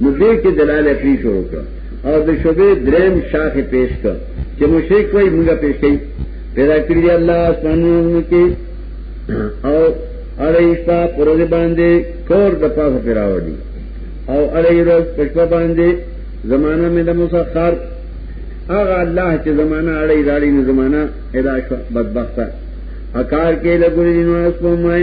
نو دې کې دلال عقلی شروع کړ او د شوبې دریم شاخ پیش کړ چې مشرک وای موږ پیش کړي پیدا کړی الله اسمانونو کې او اړیستا پرځ باندې کور د پاسه پیراوړي او اړی روز پښپا باندې زمانہ مې د مسخر هغه الله چې زمانہ اړی راړي نه زمانہ ادا شو بدبخته اکار کې لګوري نو اس په مای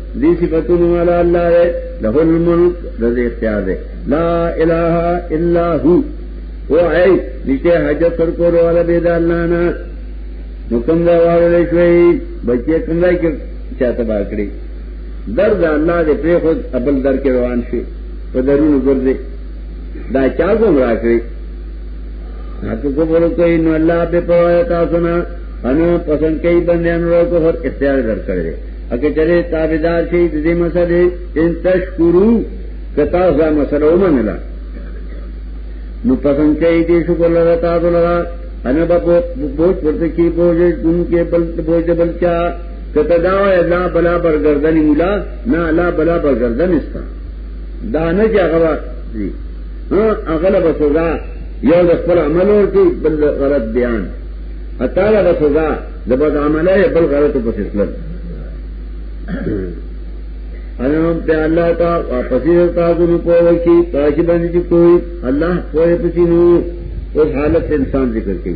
دی صفتون والا اللہ دے لہو الملک رض اختیار دے لا الہ الا ہو او اے نشتے حجت سر کو رو والا بید اللہ نا نکم دا وارو لے شوئی بچے کم دا کر چاہتا بار کری در دا اللہ دے پری خود ابل در کے روان شوئی و درون گر دے دا چاہ کو مرا کری حق کو بولو کوئی نو اللہ بے پروایا تاسونا انو پسند کئی بندیان رو کو خود اختیار در کر دے اګه چره تابعدار شي د دې مسلې ان تشکرو کتا ځا مسله ومنله نو پسند کوي دې شکر لره تاسو لره ان به بوج پرته کې بوج دن کې بل بوج بلچا کته دا الله بلا بر گردن مولا نه الله بلا بر گردن استا دا نه چې هغه دي ها اغلب سزا یو د خپل عمل ورته بل غلط بیان اته له سزا د بد عمله بل غلط په تسلل انا په الله تا واپس تاسو نه پوهه کی تاسو باندې چې کوئی الله پوهه پتی نو اوس حالت انسان ذکر کوي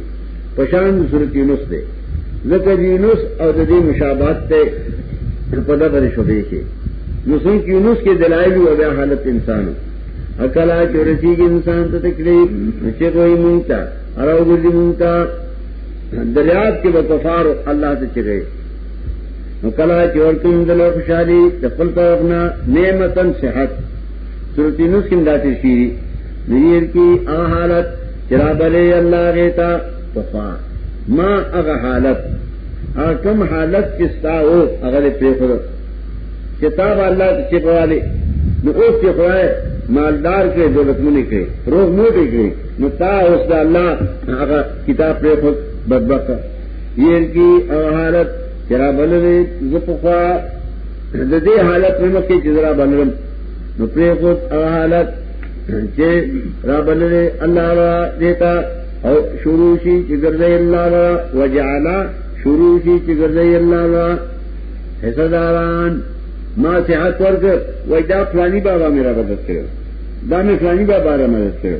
پشان صورت یونس ده ذکر یونس او د دې مشابهت ته په دغه باندې شوبې کې نو څنګه یونس کې دلایل او بیا حالت انسان اکلا چورسی کې انسان ته تکلیف چې کوئی مونږ ته اراو ګرځي مونږ ته دریاب کې به کفار الله ته چغې نو کله چې ورته اندلو خوشالي د خپل طرفنا نعمتن صحت سورۃ یونس کې داتې شي نیر کی آ حالت چرا بلې الله غیتا کفا ما هغه حالت هغه کوم حالت چې ستا او هغه په خور کتاب الله چې په والي نو اوس چې خدای مالدار کې دولتمن کې روغ موټي کې نو تا اوس د الله هغه کتاب پہ خود بدبخ یہ ان کی حالت چرا بن رہے زخوا دے حالت میں مکے چرا بن رم نو پہ خود حالت چے را بن رہے اللہ را دیتا او شروع شی چگر دے اللہ را وجعلا شروع شی چگر دے اللہ را حصہ داران ما صحت ورک وجدا فلانی بابا میرا بدت کرو دا میں فلانی بابا را مدد کرو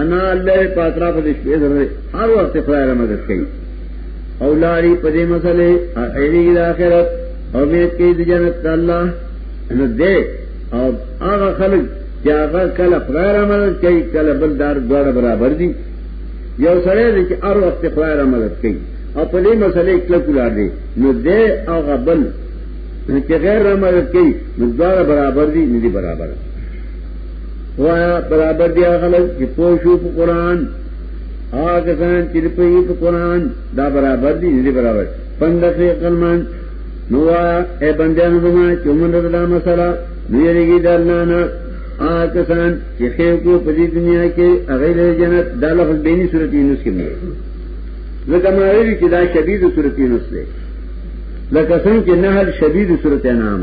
انا الله په اطراف دې شپې درې هر وخت خدای را مدد کوي او لاري په دې مسلې اېری د آخرت او مې کې د جنت الله نو دې او هغه خلک چې هغه کله خدای را مدد کوي کله بل دار دوړ برابر دي یو سره دې چې هر وخت خدای را مدد کوي او په دې مسلې کله کولار دي نو دې هغه بل چې غیر را مدد کوي نو دوړ برابر دي نه دي برابر دي وایا برابر دی غلط چې پوه شو په قران هغه ځان چې په یو په قران دا برابر دی نه برابر پندخې قلمان نو وایا اے بندیانو زما چې موږ دا مسله نه یریږي درنانه هغه ځان چې خیر کو په دې دنیا کې هغه له جنت د لفظ بینی صورت یونس کې مې لکه ما ویل چې دا شدید صورت یونس دی لکه څنګه چې نهل شدید صورت انعام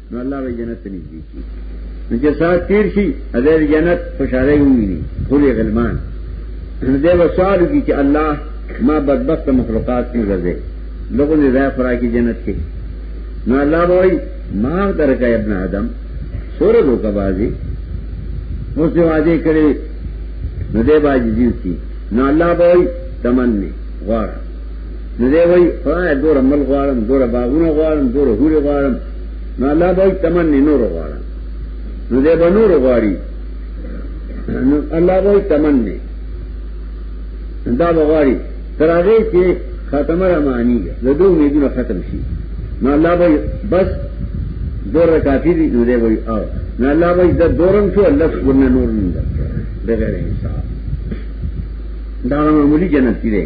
نو الله به جنت ته نږدې شي نو چې سات تیر شي هغه جنت خوشاله وي خوري غلمان دې وسوال کی چې الله ما بدبخت مخلوقات کیوں غزه لوگوں نے ضائع خوراکی جنت کې نو الله وای ما درکا ابن آدم سور دوکا بازی اس دے واجے کرے نو دے باجی دیو کی نو اللہ بوئی تمن نے غوارا نو دی وای خدای دور مل غواړم دور باغونه غواړم دور هوري غواړم نو الله به تمنې نور غواړم نو دی به نور غواړي نو الله به تمنې دا به غواړي تر هغه چې ختمه رمانی ده دوه امیدونه ختم شي نو الله به بس دور کافی دی نو دی وای او نو الله به د دورم شو الله سبحانه نور نه ده بغیر حساب دا معمولی جنت دی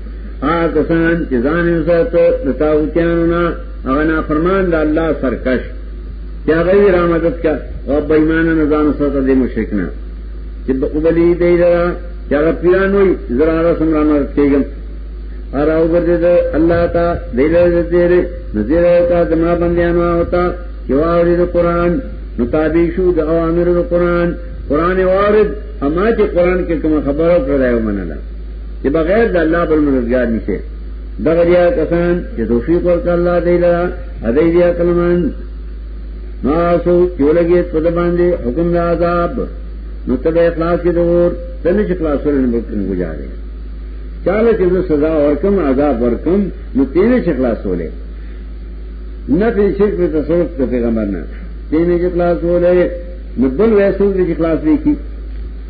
آ کسان چې ځان یې ساتو د تاوتیانو نه هغه نه فرمان د الله سرکش چې هغه یې را مدد کا او بېمان نه ځان ساتو د مشرک نه چې وبلی دی دا چې هغه پیران وي زراره سم را مدد کېږم ار او ګرځي د الله تا دیلې دې نذیر او تا دما بندیانو او تا چې واوري د قران نو تابع شو د اوامر د قران قران وارد اما چې قران کې کوم خبره کړو منله چې بغیر د الله بل مددگار نشته دغه دیا کسان چې توفیق ورکړ الله دی لرا ادی دیا کلمان ما سو چولګي په د باندې حکم د عذاب نو تبه اخلاص کې دور تنه چې اخلاص سره نه بکن گزارې چاله چې سزا ورکم عذاب ورکم نو تینه چې اخلاص ولې نه په شرک په تصوف د پیغمبر نه تینه چې اخلاص ولې نو بل وېسو چې اخلاص وکړي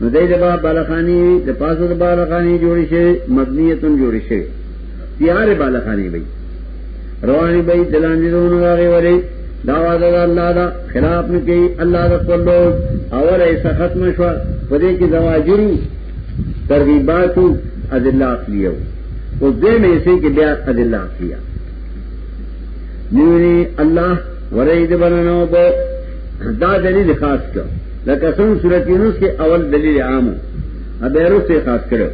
نو دای دبا بالخانی د پاسه د بالخانی جوړی شي مبنیتون جوړی شي تیار بالخانی وي رواني به دلاندې دونه راغی وری دا وعده د الله دا خلاف نه کوي الله د خپل اول یې سخت مشو په دې کې زواجرو ترغیباتو اذلات لیو او دې مې سي کې بیا اذلات لیا نیوی الله ورې دې بننو په دا دلیل خاص کړ لکه څنګه سورۃ یونس کې اول دلیل عام او بیرو سے خاص کړو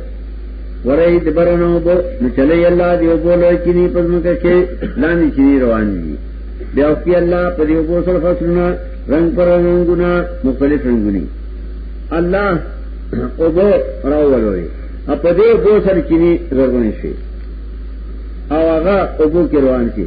ورای د برنو بو نو چلے الله دی او بولو کې نه پزمو کې لاندې چې روان دي بیا او کې الله په دې بو سره فصلونه رنگ پر رنگونه مختلف رنگونه الله او بو راولوي په دې بو سره چې نه زرغونې شي او هغه او بو کې روان شي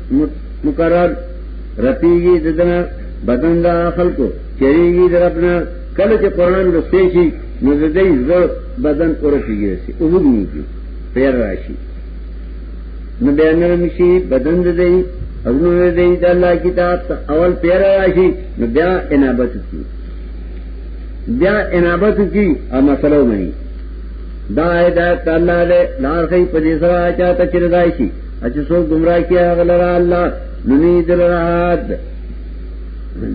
مقرر رپیږي ددنه بدن دا خلکو چریږي درپنا کله چې قران لسته شي نو د دې زړه بدن اورشيږي سي او وګوري پیر راشي نو بیا نرم شي بدن د دې اذنو دې د الله کتاب اول پیر راشي نو بیا انابت کی بیا انابت کی او مسلو مني دا آیت الله له لار کوي په دې سره چاته چردای شي اچھا سو گمراہ کیا غلرا اللہ ننی دلراد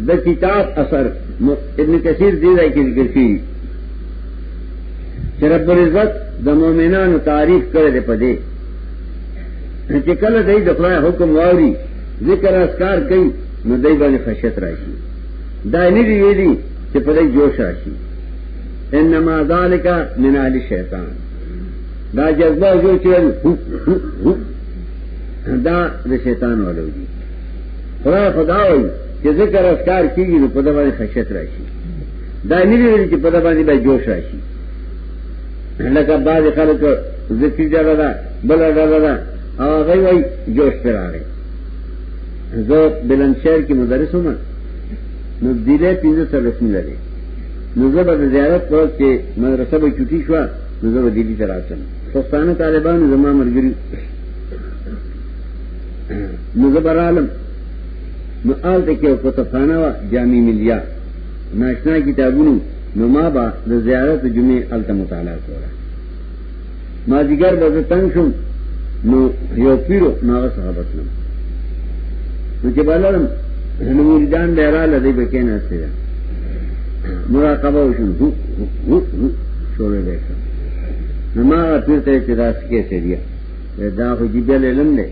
دا کتاب اثر ابن کثیر دے رہا کی ذکر کی چھ رب العزت دا مومنان تاریخ کرے دے پدے چھ کل دائی دخلاء حکم واوری ذکر اسکار کئی نو دائی بانی خشیت راشی دائنی دی ویلی چھ پدائی جوش راشی انما ذالکا من آل شیطان دا جذبہ جو چل دا د شیطان والو دي خدا خدا وي چې ذکر اسکار کیږي نو په دې باندې خشیت راشي دا نه لري چې په دې باندې به جوش راشي لکه بعض خلک ذکر جره دا بل ډول دا هغه وي جوش پر راغی زه بلند شهر کې مدرس وم نو دیله 15 سره رسمي لري نو زه به زیارت پر چې مدرسه به چټي شو نو زه دلی ته راتلم پښتانه طالبانو زما مرګري نو زه برالم نو آلته کې کتابخانه وا جامع ملیا ناشنا کتابونو نو ما با د زیارت جمعې آلته مطالعه کوله ما دیګر به تنگ شم نو یو پیرو نو هغه صحابت نو نو چې بلرم نو مریدان ډیراله دی بکینه سره مراقبه وشم هو هو هو شروع دی نو ما پیر ته چې دا سکه سړیا دا خو جی بل علم دی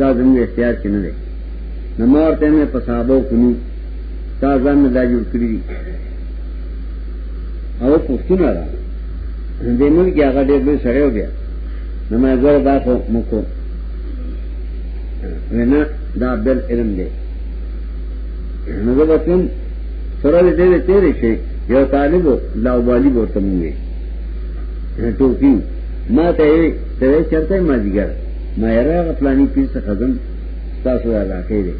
دا زموږ اختیار کې نه دی نو ما ورته مې په صحابه کونی تا ځان نه دا جوړ کړی دی او پښتونه را دې موږ کې هغه ډېر لوی سره وګیا نو ما زړه دا خو مکو وینا دا بل علم دی نو زه وتم سره دې دې تیرې شي یو طالب لا والی ورته موي ټوکی ما ته ته چرته ما دیګر ما یرا غپلانی پیر څخه خزم تاسو را راکې دي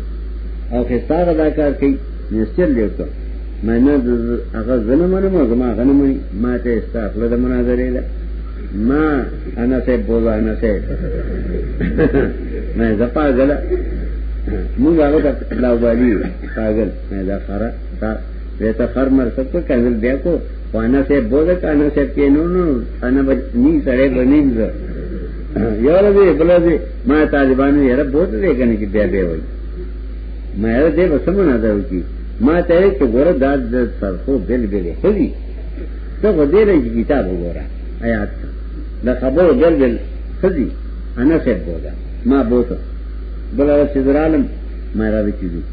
او که ستاره دا کار کوي نشچل دی ته ما نه هغه زنه منه ما زما غنه مني ما ته استغفر د مناظره ده ما انا سه بولا انا سه ما زپا غلا موږ هغه لا والی پاگل دا خره دا ویتا خر مر سب کو کنزل بیا کو وانا سے بودا کانا سے پینو نو انا بنی سڑے بنیم زو یو رضی بلا دی ما طالبانو یې رب بوته دې کنه کې بیا بیا وای ما یې دې وسمنه دا وکی ما ته یې چې ګوره دا د سرخو بل بل هدي ته غو دې رې کتاب وګوره آیات دا خبر بل بل هدي انا سے بودا ما بوته بلا چې درالم ما را وکی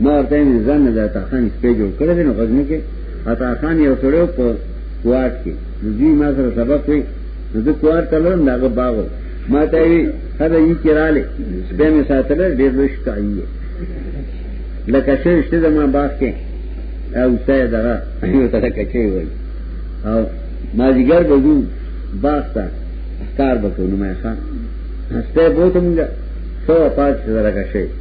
ما ورته یې ځان نه داتا خان سپې جوړ کړی دی نو غزنی کې عطا خان یو سړی په کوارت کې د دوی ما سره سبق وي نو د کوارت ته لرم داغه باغ ما ته وی هدا یې کړاله سپې مې ساتل ډېر لوی شکایي لکه شې شته د ما باغ کې او سې دغه یو ته کچې وای او ما جګر بزو باغ ته کار وکړو نو ما ښه هسته بوتم څو پات سره کښې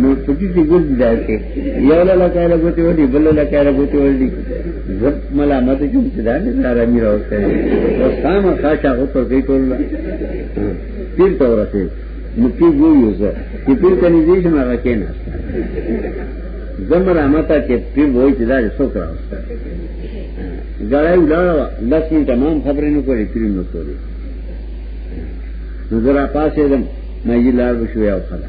نو پدې دې ګل دا کې یو لا لا کاله ګوتې وړي بل لا کاله ګوتې وړي زب ملامت کوم چې دا نه سارا مې راوته او سام خاصه او پر دې ټول پیر ته ورته نو پیر ګویو زه چې پیر کني دې شم هغه کې نه زمرا ماتا چې پیر وای چې دا څوک راوسته ګړای ولاړ لکه تمام خبرې نو کوي پیر نو کوي نو زرا پاسې دم مې لار وشو یو خلا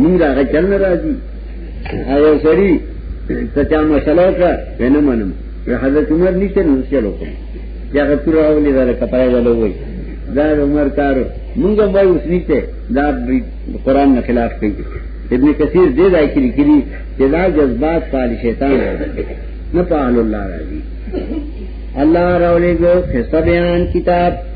مونږ دا چل نه راځي او سری سچا مشلو کا ونه منم یا حضرت عمر نشته نو چلو کوم یا غتور راولي دا کپړای دا لوي دا عمر کار مونږ به اوس نشته دا قران نه خلاف کوي ابن کثیر دې ځای کې لیکلي چې دا جذبات پال شیطان نه پال الله راځي الله راولې ګو خسته بیان کتاب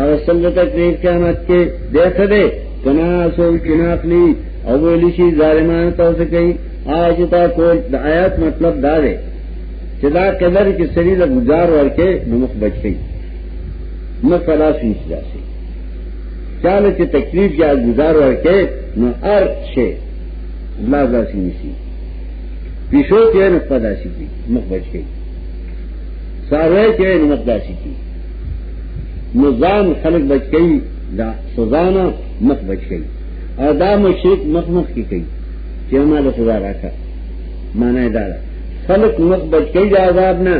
او سم د تکلیف قیامت کې دیکھ دے کنا سو چناخلی او ویلی شي ظالمان تاسو کوي آج تا کول د آیات مطلب دا دی چې دا قدر کې سړي له گزار ورکه نو مخ بچي نو خلاص نشي راسي چاله چې تکلیف یا گزار ورکه نو ار شي لا ځاسي نشي پیشو کې نه پداسي کی مخ بچي ساروی کې نه مخ داسي کی نظام خلق بچ گئی دا سزانا مخ بچ گئی اور دا مشرق مخ مخ کی گئی کہ ہمارا سزا رکھا مانا دارا خلق مخ بچ گئی دا عذاب نہ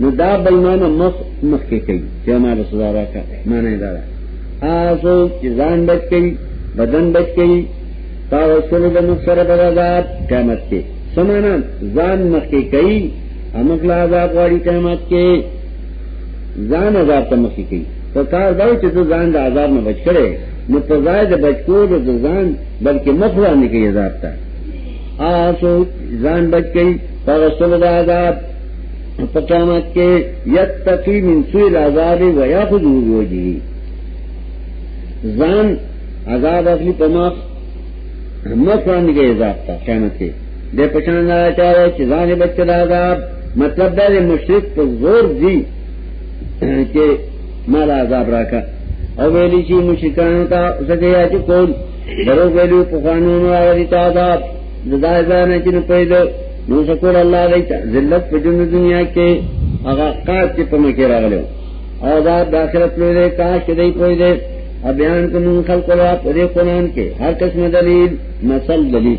نو دا بلمانا مخ مخ کی گئی کہ ہمارا سزا رکھا مانا دارا آسو جزان بچ گئی بدن بچ گئی تاوسل دا مخ سر بد عذاب قیمت کے سمانا زان مخ کی گئی امکلا عذاب واری قیمت کے ځان عذاب ته مخې کوي په کار دا چې د ځان د عذاب نه بچ کړي نو په ځای د بچ کولو د ځان بلکې مخ وړاندې کوي عذاب ته آسو ځان بچ کوي په رسول د عذاب په قیامت کې یتقی من سوء العذاب و یاخذ وجهه ځان عذاب اخلي په مخ مخ باندې عذاب ته قیامت کې د پچان نه چاره چې ځان بچ کړه عذاب مطلب دا دی مشرک په زور دی چې مال عذاب راکا او ویلی چې مشرکان ته څنګه یا چې کول درو ویلو په قانون راغلی تا عذاب زدا ځان چې نه پیدا نو شکر الله دې ذلت په جن دنیا کې هغه قات چې په مکه راغلو او دا د آخرت لوی کاش دې کوی دې بیان کوم خلق لا په دې قران کې هر قسم دلیل مسل دلیل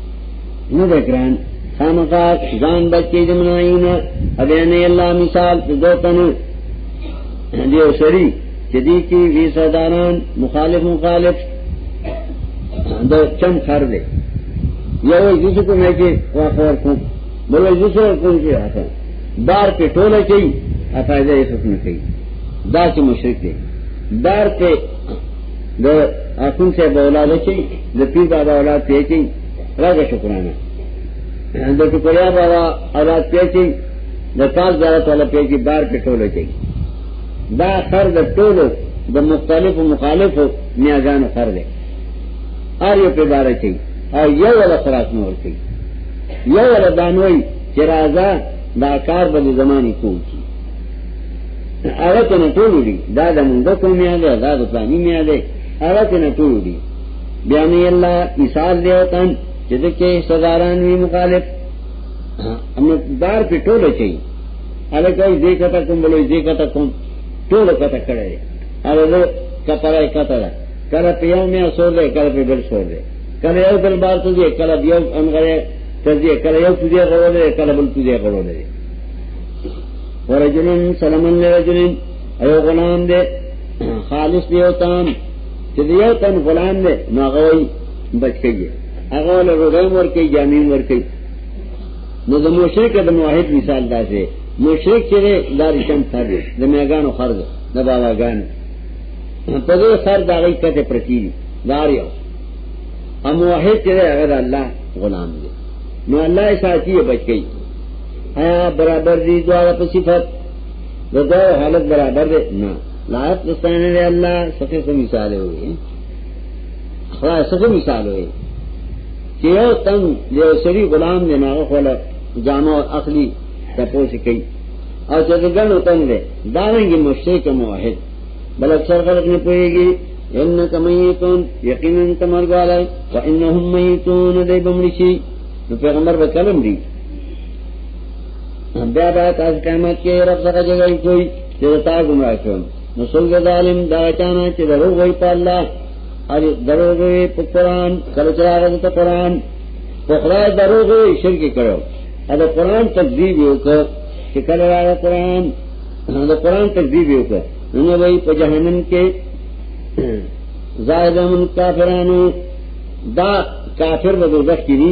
نه ده ګران خامخا ځان بچی د منایونه ابیانه الله مثال دوتن دیو سری چې دی کې وی سرداران مخالف مخالف دا چم خر دی یو یې څه کومه کې واخور کوم بل یې څه کوم کې راځه بار په ټوله کې افایده یې څه نه کوي دا چې مشرک دی بار په د اخون سے بولا لچی د پیر بابا اولاد پیچی راځه شکرانه د ټکریا بابا اولاد پیچی د تاج زیارت والا پیچی بار په ټوله چي دا خر د ټولو د مختلفو مخالفو نیاګانو خر دی ار یو په بار چي او یو ولا خراس نور چي یو ولا دانوي چې راځه دا کار به زماني کوم هغه ته نه ټول دي دا د موږ کوم یاد ده دا د پلاني میا ده هغه ته نه ټول دي بیا نه الله مثال دی او تن چې د کې سزاران وی مخالف امنه دار په ټول چي هغه کوي دې کته کوم بلوي دې کته کوم ټول کته کړي هغه له کپره کته ده کله په یو میا سور ده کله په بل سور ده کله یو بل بار ته دي کله یو انغره ته دي کله یو ته دي غوړل کله بل ته دي غوړل ورجل سلام لرجل ایو غلام دې خالص دی او تام چې یو تن غلام دې نو هغه وي بچ کیږي هغه له روغې مور کې جامین ور کوي نو د مشرک د موحد مثال دا دی مشرک چې لارې شم فرض د میګانو فرض د بالاګان په دې سر دا غي کته پرتی داریو اموحد چې هغه الله غلام دی نو الله ساتي بچ کیږي آیا برابر دی دواړه په صفت د دواړو حالت برابر دی نه لایق دستانه دی الله څخه څه مثال وي خدای څخه مثال وي چې یو تن یو سری غلام دی نه خپل جامه او عقلی تاسو کوي او چې دغه تن دی دا رنګي مشرک موحد بل اکثر خلک نه پوهیږي انك ميتون يقينا تمرغاله فانهم ميتون دای بمړي شي نو پیغمبر وکلم دي بیا بیا تاسو قیامت کې رب څخه جګړه کوي چې تا ګمراه کړو نو څنګه ظالم دا چانه چې درو وای په الله اړ درو وای په قران کله چې راغله ته قران په خدای درو وای شرک کړو ا د قران تکذیب وکړ چې کله راغله قران د قران تکذیب وکړ نو وای په جهنم کې زائدمن کافرانو دا کافر به دوزخ کې دي